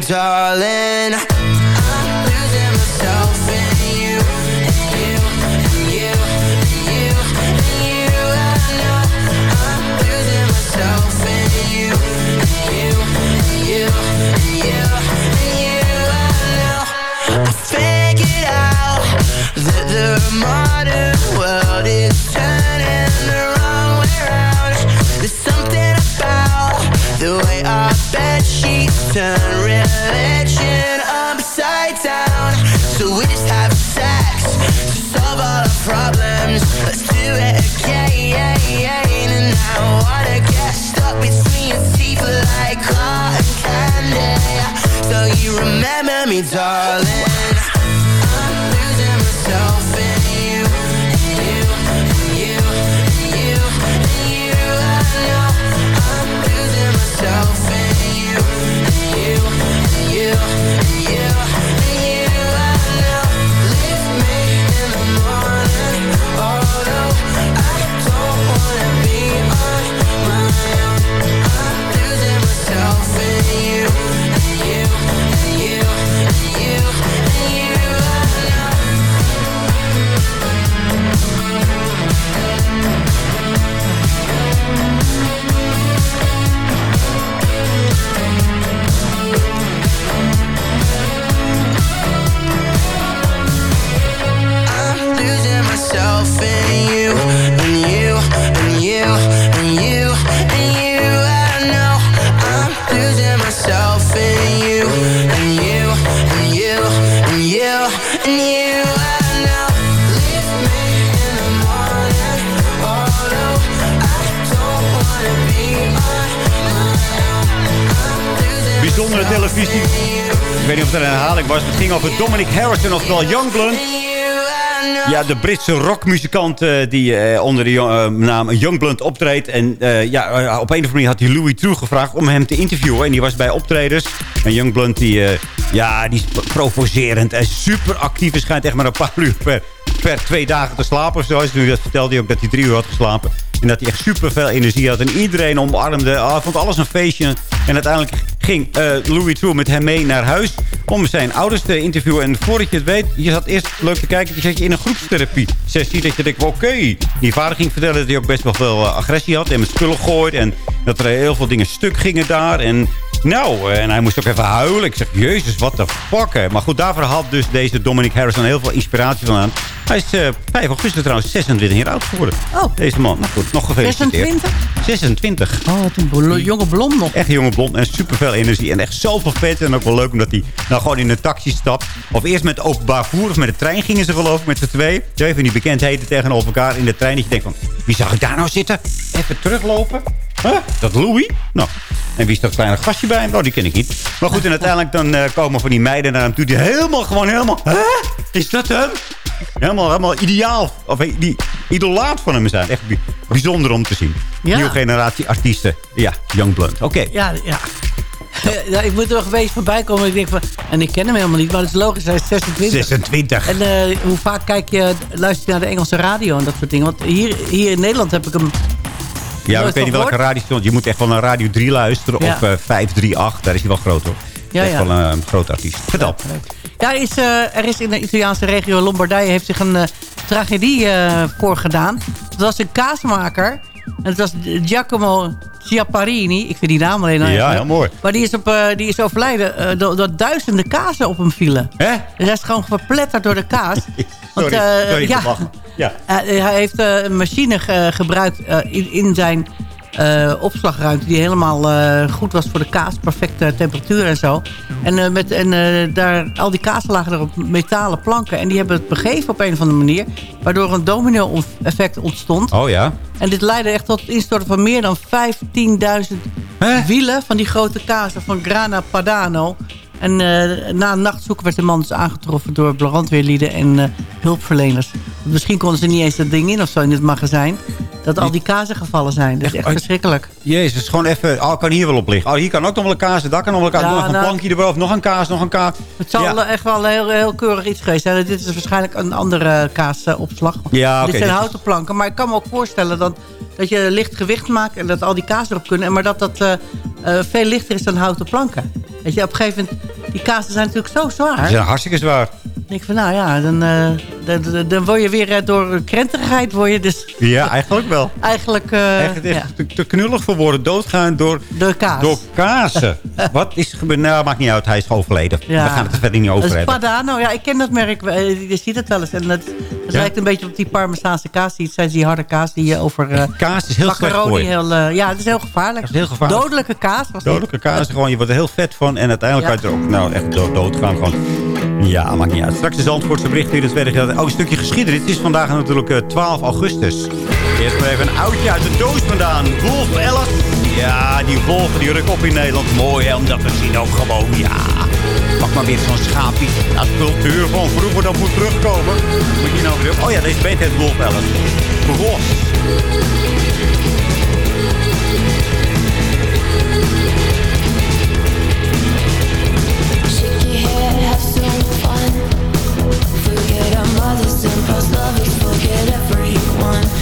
Darling? I'm losing myself in the modern world is turning the wrong way around There's something about the way our turn. Religion upside down. So we just have sex to solve all our problems. Let's do it again And I wanna get stuck between your teeth like cotton candy. So you remember me, darling Dominic Harrison, oftewel Youngblood. Ja, de Britse rockmuzikant uh, die uh, onder de uh, naam Youngblood optreedt. En ja, op een of andere manier had hij Louis True gevraagd om hem te interviewen. En die was bij optredens. En Youngblood, die, ja, die is provocerend en super actief. Hij schijnt echt maar een paar uur per, per twee dagen te slapen of zo. Dus nu vertelde hij ook dat hij drie uur had geslapen. En dat hij echt super veel energie had. En iedereen omarmde. Oh, vond alles een feestje. En uiteindelijk ging uh, Louis True met hem mee naar huis. Om zijn ouders te interviewen. En voordat je het weet, je zat eerst leuk te kijken. Je zat je in een groepstherapie sessie. Dat je denkt, oké. Die vader ging vertellen dat hij ook best wel veel uh, agressie had. En met spullen gooit. En dat er heel veel dingen stuk gingen daar. En nou, en hij moest ook even huilen. Ik zeg, jezus, wat de fuck. Maar goed, daarvoor had dus deze Dominic Harrison heel veel inspiratie van aan. Hij is uh, 5 augustus trouwens 26 jaar oud geworden. Oh. Deze man. Nou goed, nog gefeliciteerd. 26? 26. Oh, wat een jonge blond nog. Echt jonge blond en superveel energie. En echt zoveel vet. En ook wel leuk omdat hij nou gewoon in een taxi stapt. Of eerst met openbaar voer of met de trein gingen ze geloof ik met z'n twee. Zo even die bekendheden tegenover elkaar in de trein. Dat je denkt van, wie zag ik daar nou zitten? Even teruglopen. Huh? Dat Louis? Nou, en wie is dat kleine gastje bij hem? Nou, die ken ik niet. Maar goed, en uiteindelijk dan uh, komen van die meiden naar hem toe. Die helemaal, gewoon helemaal... Hè? Is dat hem? Helemaal, helemaal ideaal. Of die idolaat van hem zijn. Echt bijzonder om te zien. Ja. Nieuwe generatie artiesten. Ja, Youngblood. Oké. Ja, ja. Ja, ik moet er nog een beetje voorbij komen. Ik denk van, en ik ken hem helemaal niet, maar het is logisch. Hij is 26. 26. En uh, hoe vaak kijk je, luister je naar de Engelse radio en dat soort dingen? Want hier, hier in Nederland heb ik hem ja, ik weet niet welke radio stond. Je moet echt wel naar Radio 3 luisteren. Of uh, 538. Daar is hij wel groot hoor. Ja, echt ja. wel een groot artiest. Vertel. Ja, is, uh, er is in de Italiaanse regio Lombardije... heeft zich een uh, tragedie voorgedaan. Het was een kaasmaker. En het was Giacomo Chiapparini. Ik vind die naam alleen al Ja, heel mooi. Maar die is, op, die is overlijden doordat duizenden kazen op hem vielen. Hè? Dus hij is gewoon verpletterd door de kaas. sorry, Want, sorry ja, ja. hij heeft een machine gebruikt in, in zijn opslagruimte die helemaal goed was voor de kaas. Perfecte temperatuur en zo. En, met, en daar, al die kazen lagen er op metalen planken. En die hebben het begeven op een of andere manier. Waardoor een domino-effect ontstond. Oh ja. En dit leidde echt tot het instorten van meer dan 15.000 wielen... van die grote kazen van Grana Padano. En na een nachtzoek werd de man dus aangetroffen door brandweerlieden en hulpverleners. Misschien konden ze niet eens dat ding in of zo in het magazijn. Dat al die kazen gevallen zijn. Dat is echt verschrikkelijk. Jezus, gewoon even... Oh, kan hier wel op liggen. Oh, hier kan ook nog wel een kaas. Daar kan nog wel een kaas. Ja, nog een nou, plankje erboven. Nog een kaas, nog een kaas. Het zal ja. echt wel heel, heel keurig iets geweest zijn. Dit is waarschijnlijk een andere kaasopslag. Ja, oké. Dit zijn houten planken. Maar ik kan me ook voorstellen dat, dat je licht gewicht maakt... en dat al die kaas erop kunnen. Maar dat dat uh, uh, veel lichter is dan houten planken. Weet je, op een gegeven moment... Die kazen zijn natuurlijk zo zwaar. Ze zijn hartstikke zwaar. Ik denk van, nou ja, dan, uh, dan, dan word je weer door krentigheid... Word je dus, ja, eigenlijk wel. Eigenlijk... Uh, Echt, ja. te, te, knullig voor woorden. Doodgaan door... Door kaas. Door kazen. Wat is gebeurd? Nou, maakt niet uit. Hij is overleden. Ja. We gaan het er verder niet over dat hebben. Padano. Ja, ik ken dat merk. Je ziet het wel eens. En ja? lijkt een beetje op die Parmezaanse kaas. Die, het zijn die harde kaas die je over... Uh, kaas is heel. Heel, ja, het is heel gevaarlijk. Dat is heel gevaarlijk. Dodelijke kaas. Was Dodelijke kaas. Gewoon, je wordt er heel vet van. En uiteindelijk kan je er ook nou, echt dood gaan. Gewoon. Ja, maakt niet uit. Straks de Zandvoortse bericht in het tweede gedeelte. Oh, een stukje geschiedenis. Het is vandaag natuurlijk uh, 12 augustus. Eerst maar even een oudje uit de doos vandaan. Wolf Ellis. Ja, die wolven die rukken op in Nederland. Mooi hè, om dat te zien ook gewoon. Ja, pak maar weer zo'n schaapje. Dat cultuur van vroeger dat moet terugkomen. Moet je nou weer... Oh ja, deze band heet Wolf Ellis. past love is forget everyone.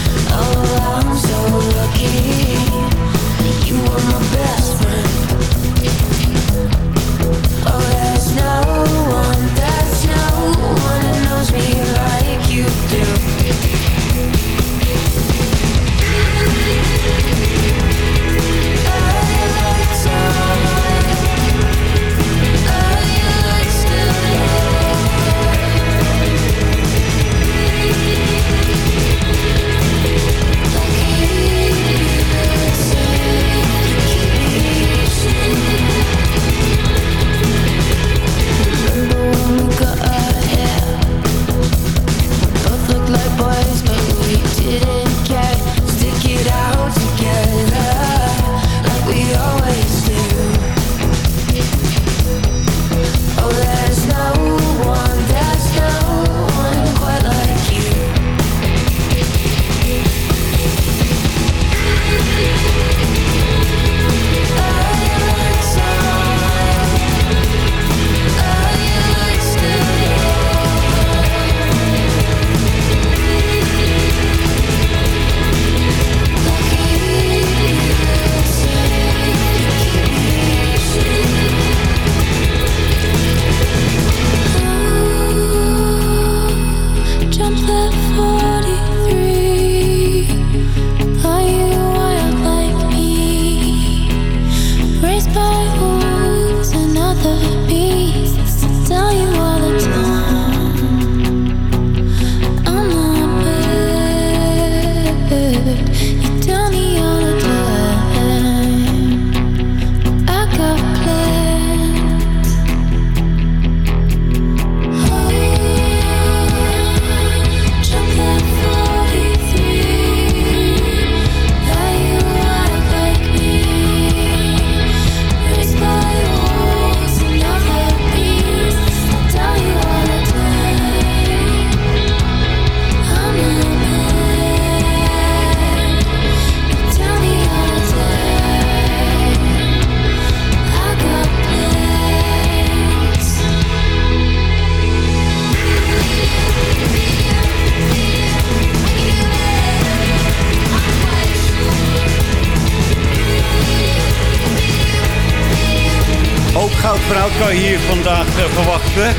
Vandaag eh, verwachten.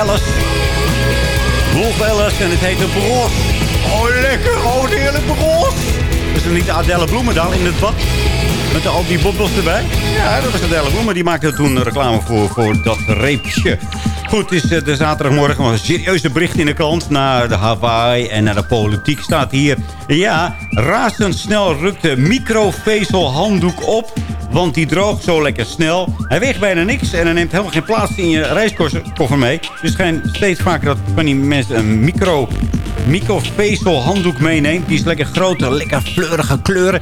Alice. Wolf Alice en het heet een bros. Oh, lekker. Oh, heerlijk bros. Is er niet Adelle Bloemendaal in het bad? Met al die bobbels erbij? Ja, dat was Adelle Bloemen. Die maakte toen reclame voor, voor dat reepje. Goed, het is eh, de zaterdagmorgen. Een serieuze bericht in de krant. Naar de Hawaii en naar de politiek staat hier. Ja, razendsnel rukt de microvezelhanddoek op. Want die droogt zo lekker snel. Hij weegt bijna niks en hij neemt helemaal geen plaats in je reiskoffer mee. Dus schijnt steeds vaker dat van die mensen een micro, microvezel handdoek meeneemt. Die is lekker grote, lekker fleurige kleuren.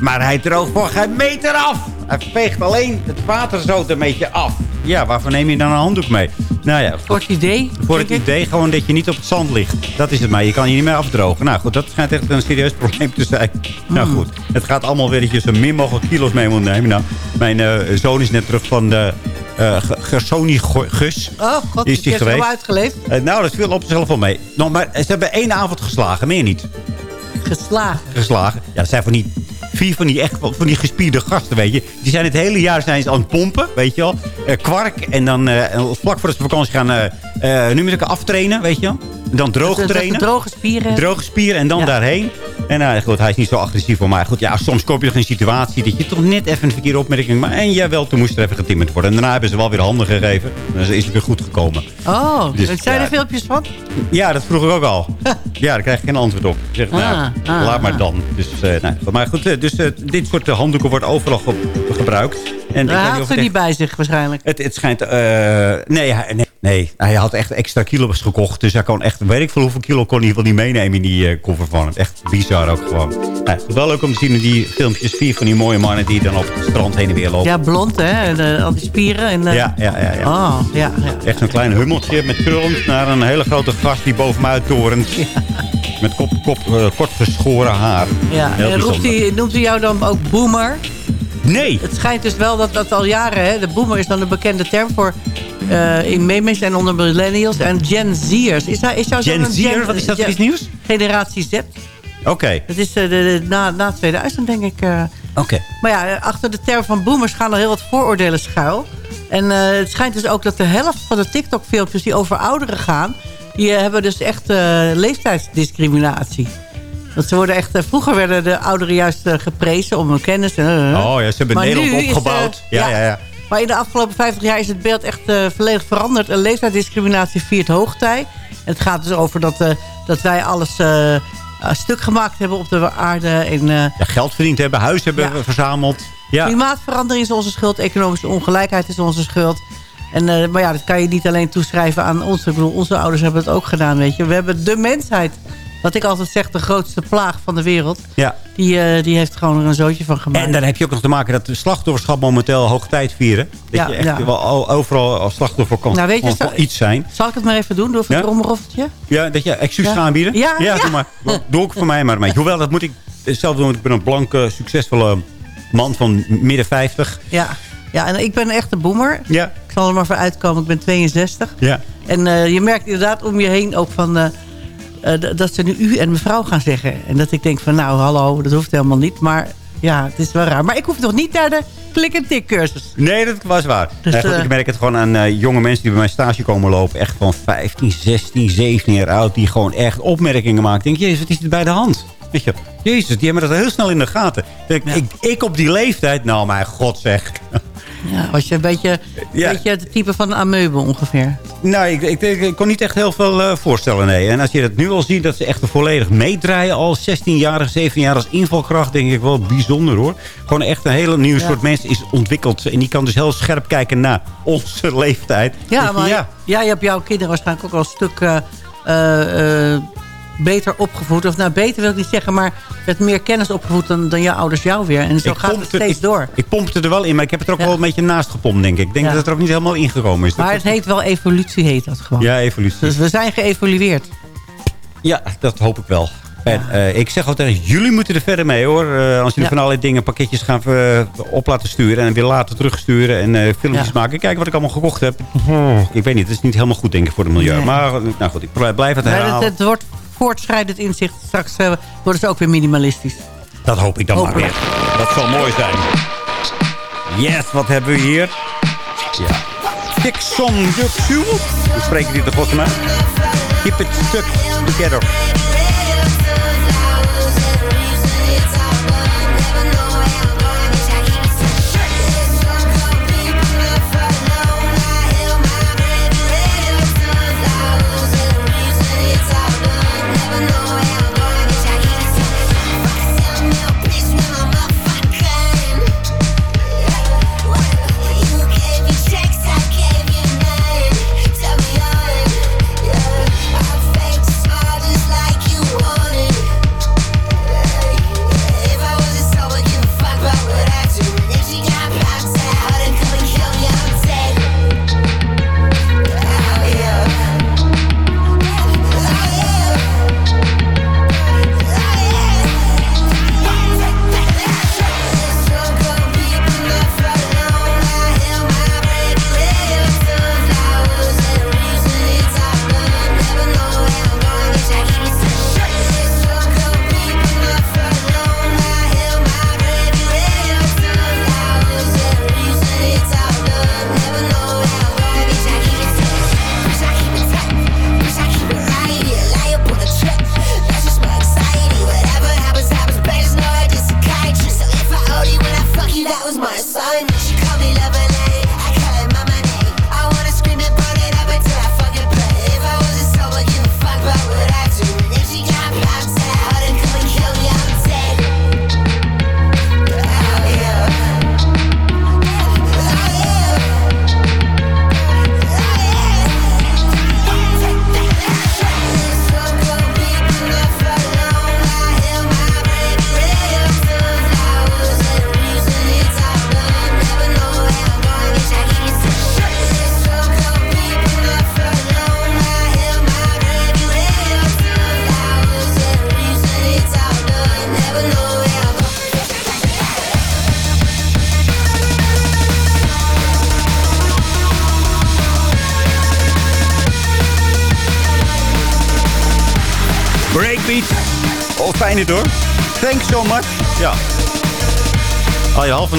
Maar hij droogt voor geen meter af. Hij veegt alleen het water zo een beetje af. Ja, waarvoor neem je dan een handdoek mee? Nou ja, Voor het idee. voor het idee gewoon dat je niet op het zand ligt. Dat is het maar. Je kan je niet meer afdrogen. Nou goed, dat schijnt echt een serieus probleem te zijn. Nou goed, het gaat allemaal weer dat je zo min mogelijk kilo's mee moet nemen. Nou, mijn eh, zoon is net terug van de uh, Gersoni Gus. Oh god, Is is die geweest? uitgeleefd? Eh, nou, dat viel op zichzelf wel mee. Nog maar, ze hebben één avond geslagen, meer niet. Geslagen. Geslagen. Ja, dat zijn van die vier van die echt van die gespierde gasten, weet je. Die zijn het hele jaar zijn ze aan het pompen, weet je wel. Eh, kwark en dan en vlak voordat ze op vakantie gaan, eh nu moet ik aftrainen, weet je wel. En dan droog Dat- dat- dat trainen. Droge spieren. Droge spieren en dan Ja. daarheen. En nou, goed, hij is niet zo agressief voor mij. Goed, ja, soms kom je nog in een situatie dat je toch net even een verkeerde opmerking maakt. En jawel, toen moest er even getimmerd worden. En daarna hebben ze wel weer handen gegeven. En dan is het weer goed gekomen. Oh, Dus, zijn ja. er filmpjes van? Ja, dat vroeg ik ook al. ja, daar krijg ik geen antwoord op. Ik zeg, nou, Ah, ah, laat maar ah. dan. Dus, eh, nou, maar goed, eh, dus eh, dit soort handdoeken wordt overal ge- gebruikt. En Hij had ze niet bij zich waarschijnlijk. het, het schijnt... eh, nee, hij, nee, nee, hij had echt extra kilo's gekocht. Dus hij kon echt... Weet ik veel hoeveel kilo kon hij wel niet meenemen in die eh, koffer van hem. Echt bizar ook gewoon. Nou, het is wel leuk om te zien in die filmpjes. Vier van die mooie mannen die dan op het strand heen en weer lopen. Ja, blond hè, en eh, al die spieren. En, Ja, ja, ja. ja. Oh, ja, ja. Echt zo'n klein hummeltje met krullen naar een hele grote gast die boven me uittorent. Met kop, kop, kort geschoren haar. Ja, en roept hij, noemt hij jou dan ook boomer? Nee. Het schijnt dus wel dat dat al jaren, hè, de boomer is dan een bekende term voor eh, in memes en onder millennials en Gen Z'ers. Is, daar, is jouw zoon Gen een Z'er? Wat is dat voor iets nieuws? Generatie Z. Oké. Dat is eh, de, de- na, na 2000 denk ik. eh. Oké. Maar ja, achter de term van boomers gaan al heel wat vooroordelen schuil. En het schijnt dus ook dat de helft van de TikTok-filmpjes die over ouderen gaan... die hebben dus echt leeftijdsdiscriminatie. Want ze worden echt... eh, vroeger werden de ouderen juist eh, geprezen om hun kennis. En, Oh ja, ze hebben Maar Nederland opgebouwd. eh, ja, ja, ja. Maar in de afgelopen 50 jaar is het beeld echt volledig veranderd. Een leeftijdsdiscriminatie viert hoogtij. En het gaat dus over dat, dat wij alles eh, stuk gemaakt hebben op de aarde. En, Ja, geld verdiend hebben, huis hebben Ja. verzameld. Ja. Klimaatverandering is onze schuld. Economische ongelijkheid is onze schuld. En, maar ja, dat kan je niet alleen toeschrijven aan ons. Ik bedoel, onze ouders hebben het ook gedaan, weet je. We hebben de mensheid. Wat ik altijd zeg, de grootste plaag van de wereld. Ja. Die, eh, die heeft gewoon er een zootje van gemaakt. En dan heb je ook nog te maken dat de slachtofferschap momenteel hoog tijd vieren. Dat Ja, je echt ja. wel overal als slachtoffer kan, Nou, weet je, wel iets zijn. Zal ik het maar even doen? Doe even Ja? het trommelroffeltje. Ja, dat je excuus Ja. gaan aanbieden? Ja, ja. doe maar. Doe ook voor mij maar. maar. Hoewel, dat moet ik zelf doen. want Ik ben een blanke, succesvolle man van midden 50. Ja. ja, en ik ben een echte boomer. Ja. Ik zal er maar voor uitkomen. Ik ben 62. Ja. En eh, je merkt inderdaad om je heen ook van... eh, eh, dat ze nu u en mevrouw gaan zeggen. En dat ik denk van nou, hallo, dat hoeft helemaal niet. Maar ja, het is wel raar. Maar ik hoef nog niet naar de klik-en-tik cursus. Nee, dat was waar. Dus, goed, eh, ik merk het gewoon aan eh, jonge mensen die bij mij stage komen lopen. Echt van 15, 16, 17 jaar oud. Die gewoon echt opmerkingen maken. Ik denk, jezus, wat is dit bij de hand? Weet je, jezus, die hebben dat heel snel in de gaten. Ik, ik, ik op die leeftijd, nou mijn god zeg. Ja, was je een beetje, Ja. beetje het type van een amoebe ongeveer. Nou, ik, ik, ik kon niet echt heel veel eh, voorstellen, nee. En als je het nu al ziet, dat ze echt volledig meedraaien... al 16 jaar, 17 jaar als invalkracht, denk ik wel bijzonder, hoor. Gewoon echt een hele nieuwe Ja. soort mens is ontwikkeld. En die kan dus heel scherp kijken naar onze leeftijd. Ja, je, maar ja, je hebt jouw kinderen waarschijnlijk ook al een stuk eh, eh, beter opgevoed. Of nou, beter wil ik niet zeggen, maar met meer kennis opgevoed dan, dan jouw ouders jou weer. En zo Ik gaat het steeds ik- door. Ik pompte er wel in, maar ik heb het er ook Ja. wel een beetje naast gepompt, denk ik. Ik denk Ja. dat het er ook niet helemaal ingekomen is. Maar het heet wel evolutie, heet dat gewoon. Ja, evolutie. Dus we zijn geëvolueerd. Ja, dat hoop ik wel. En, eh, ik zeg altijd, jullie moeten er verder mee hoor. Eh, als jullie Ja. van allerlei dingen pakketjes gaan eh, op laten sturen... en weer later terugsturen en filmpjes Ja. maken. Kijk wat ik allemaal gekocht heb. Ik weet niet, het is niet helemaal goed denk ik voor het milieu. Nee. Maar nou goed, ik blijf het, herhalen. het wordt voortschrijdend inzicht. Straks eh, worden ze ook weer minimalistisch. Dat hoop ik dan maar weer. Dat zal mooi zijn. Yes, wat hebben we hier? Ja. Dixon Duxu. Hoe spreek je dit er volgens mij? Keep it stuck together.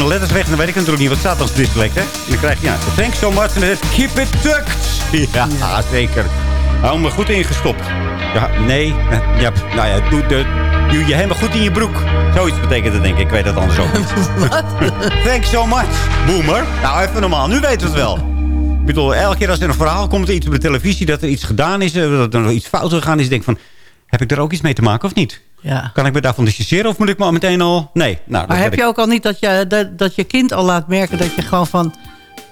De letters weg, dan weet ik natuurlijk niet wat staat als dyslect, hè? En dan krijg je, ja, thanks so much. En dan zegt keep it tucked. Ja, zeker. Hou me goed ingestopt. Ja, nee. Ja, nou ja, doe, de, doe je helemaal goed in je broek. Zoiets betekent het, denk ik. Ik weet het anders ook niet. thanks so much, boomer. Nou, even normaal. Nu weten we het wel. Ik bedoel, elke keer als er een verhaal komt, iets op de televisie... dat er iets gedaan is, eh, dat er iets fout gegaan is... denk ik van, heb ik er ook iets mee te maken of niet? Ja. Kan ik me daarvan distancieren of moet ik me al meteen al... Nee, nou, Maar heb je ook al niet dat je, dat, dat je kind al laat merken dat je gewoon van...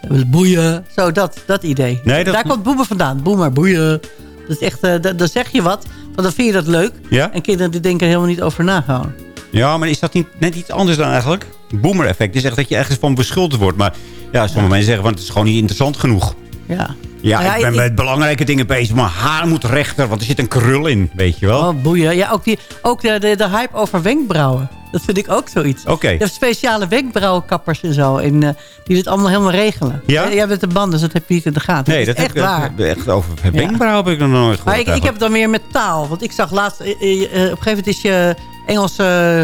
eh, Boeien. Zo, dat, dat idee. Nee, dat- Daar komt boemer vandaan. Boemer, boeien. Dat is echt, da- dan zeg je wat, want dan vind je dat leuk. Ja? En kinderen die denken er helemaal niet over na gewoon. Ja, maar is dat niet net iets anders dan eigenlijk? Boomer effect is echt dat je ergens van beschuldigd wordt. Maar ja, sommige mensen zeggen van het is gewoon niet interessant genoeg. Ja. Ja, ik ben met belangrijke dingen bezig. Maar haar moet rechter, want er zit een krul in, weet je wel. Oh, boeien. Ja, ook, die, ook de, de, de hype over wenkbrauwen. Dat vind ik ook zoiets. Oké. Je hebt speciale wenkbrauwenkappers en zo. En, eh, die dit allemaal helemaal regelen. Ja? Jij bent de band, dus dat heb je niet in de gaten. nee, dat dat is echt heb waar. echt over wenkbrauw heb ik nog nooit gehoord. Maar ik, ik heb dan weer met taal. Want ik zag laatst... eh, eh, op een gegeven moment is je Engels eh,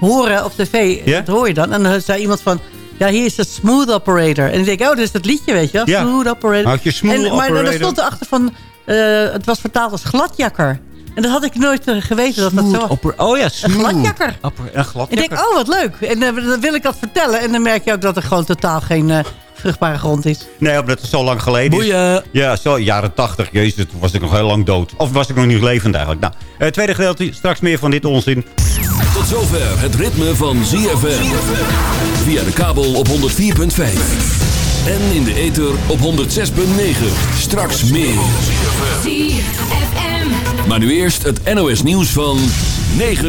horen op tv. Dat hoor je dan. En dan zei iemand van... Ja, hier is de smooth operator. En ik denk, oh, dat is dat liedje, weet je wel. Ja. Smooth operator. Houd je smooth en, Maar operator. er stond erachter van... eh, het was vertaald als gladjakker. En dat had ik nooit uh, geweten dat dat zo Opper, oh ja, Een gladjakker. Een gladjakker. Ik denk, oh wat leuk. En uh, dan wil ik dat vertellen. En dan merk je ook dat er gewoon totaal geen vruchtbare grond is. Nee, omdat het zo lang geleden Boeien. is. Ja, zo jaren tachtig. Jezus, toen was ik nog heel lang dood. Of was ik nog niet levend eigenlijk. Nou, tweede gedeelte, straks meer van dit onzin. Tot zover het ritme van ZFM. Via de kabel op 104.5. En in de ether op 106.9. Straks meer. Maar nu eerst het NOS nieuws van 9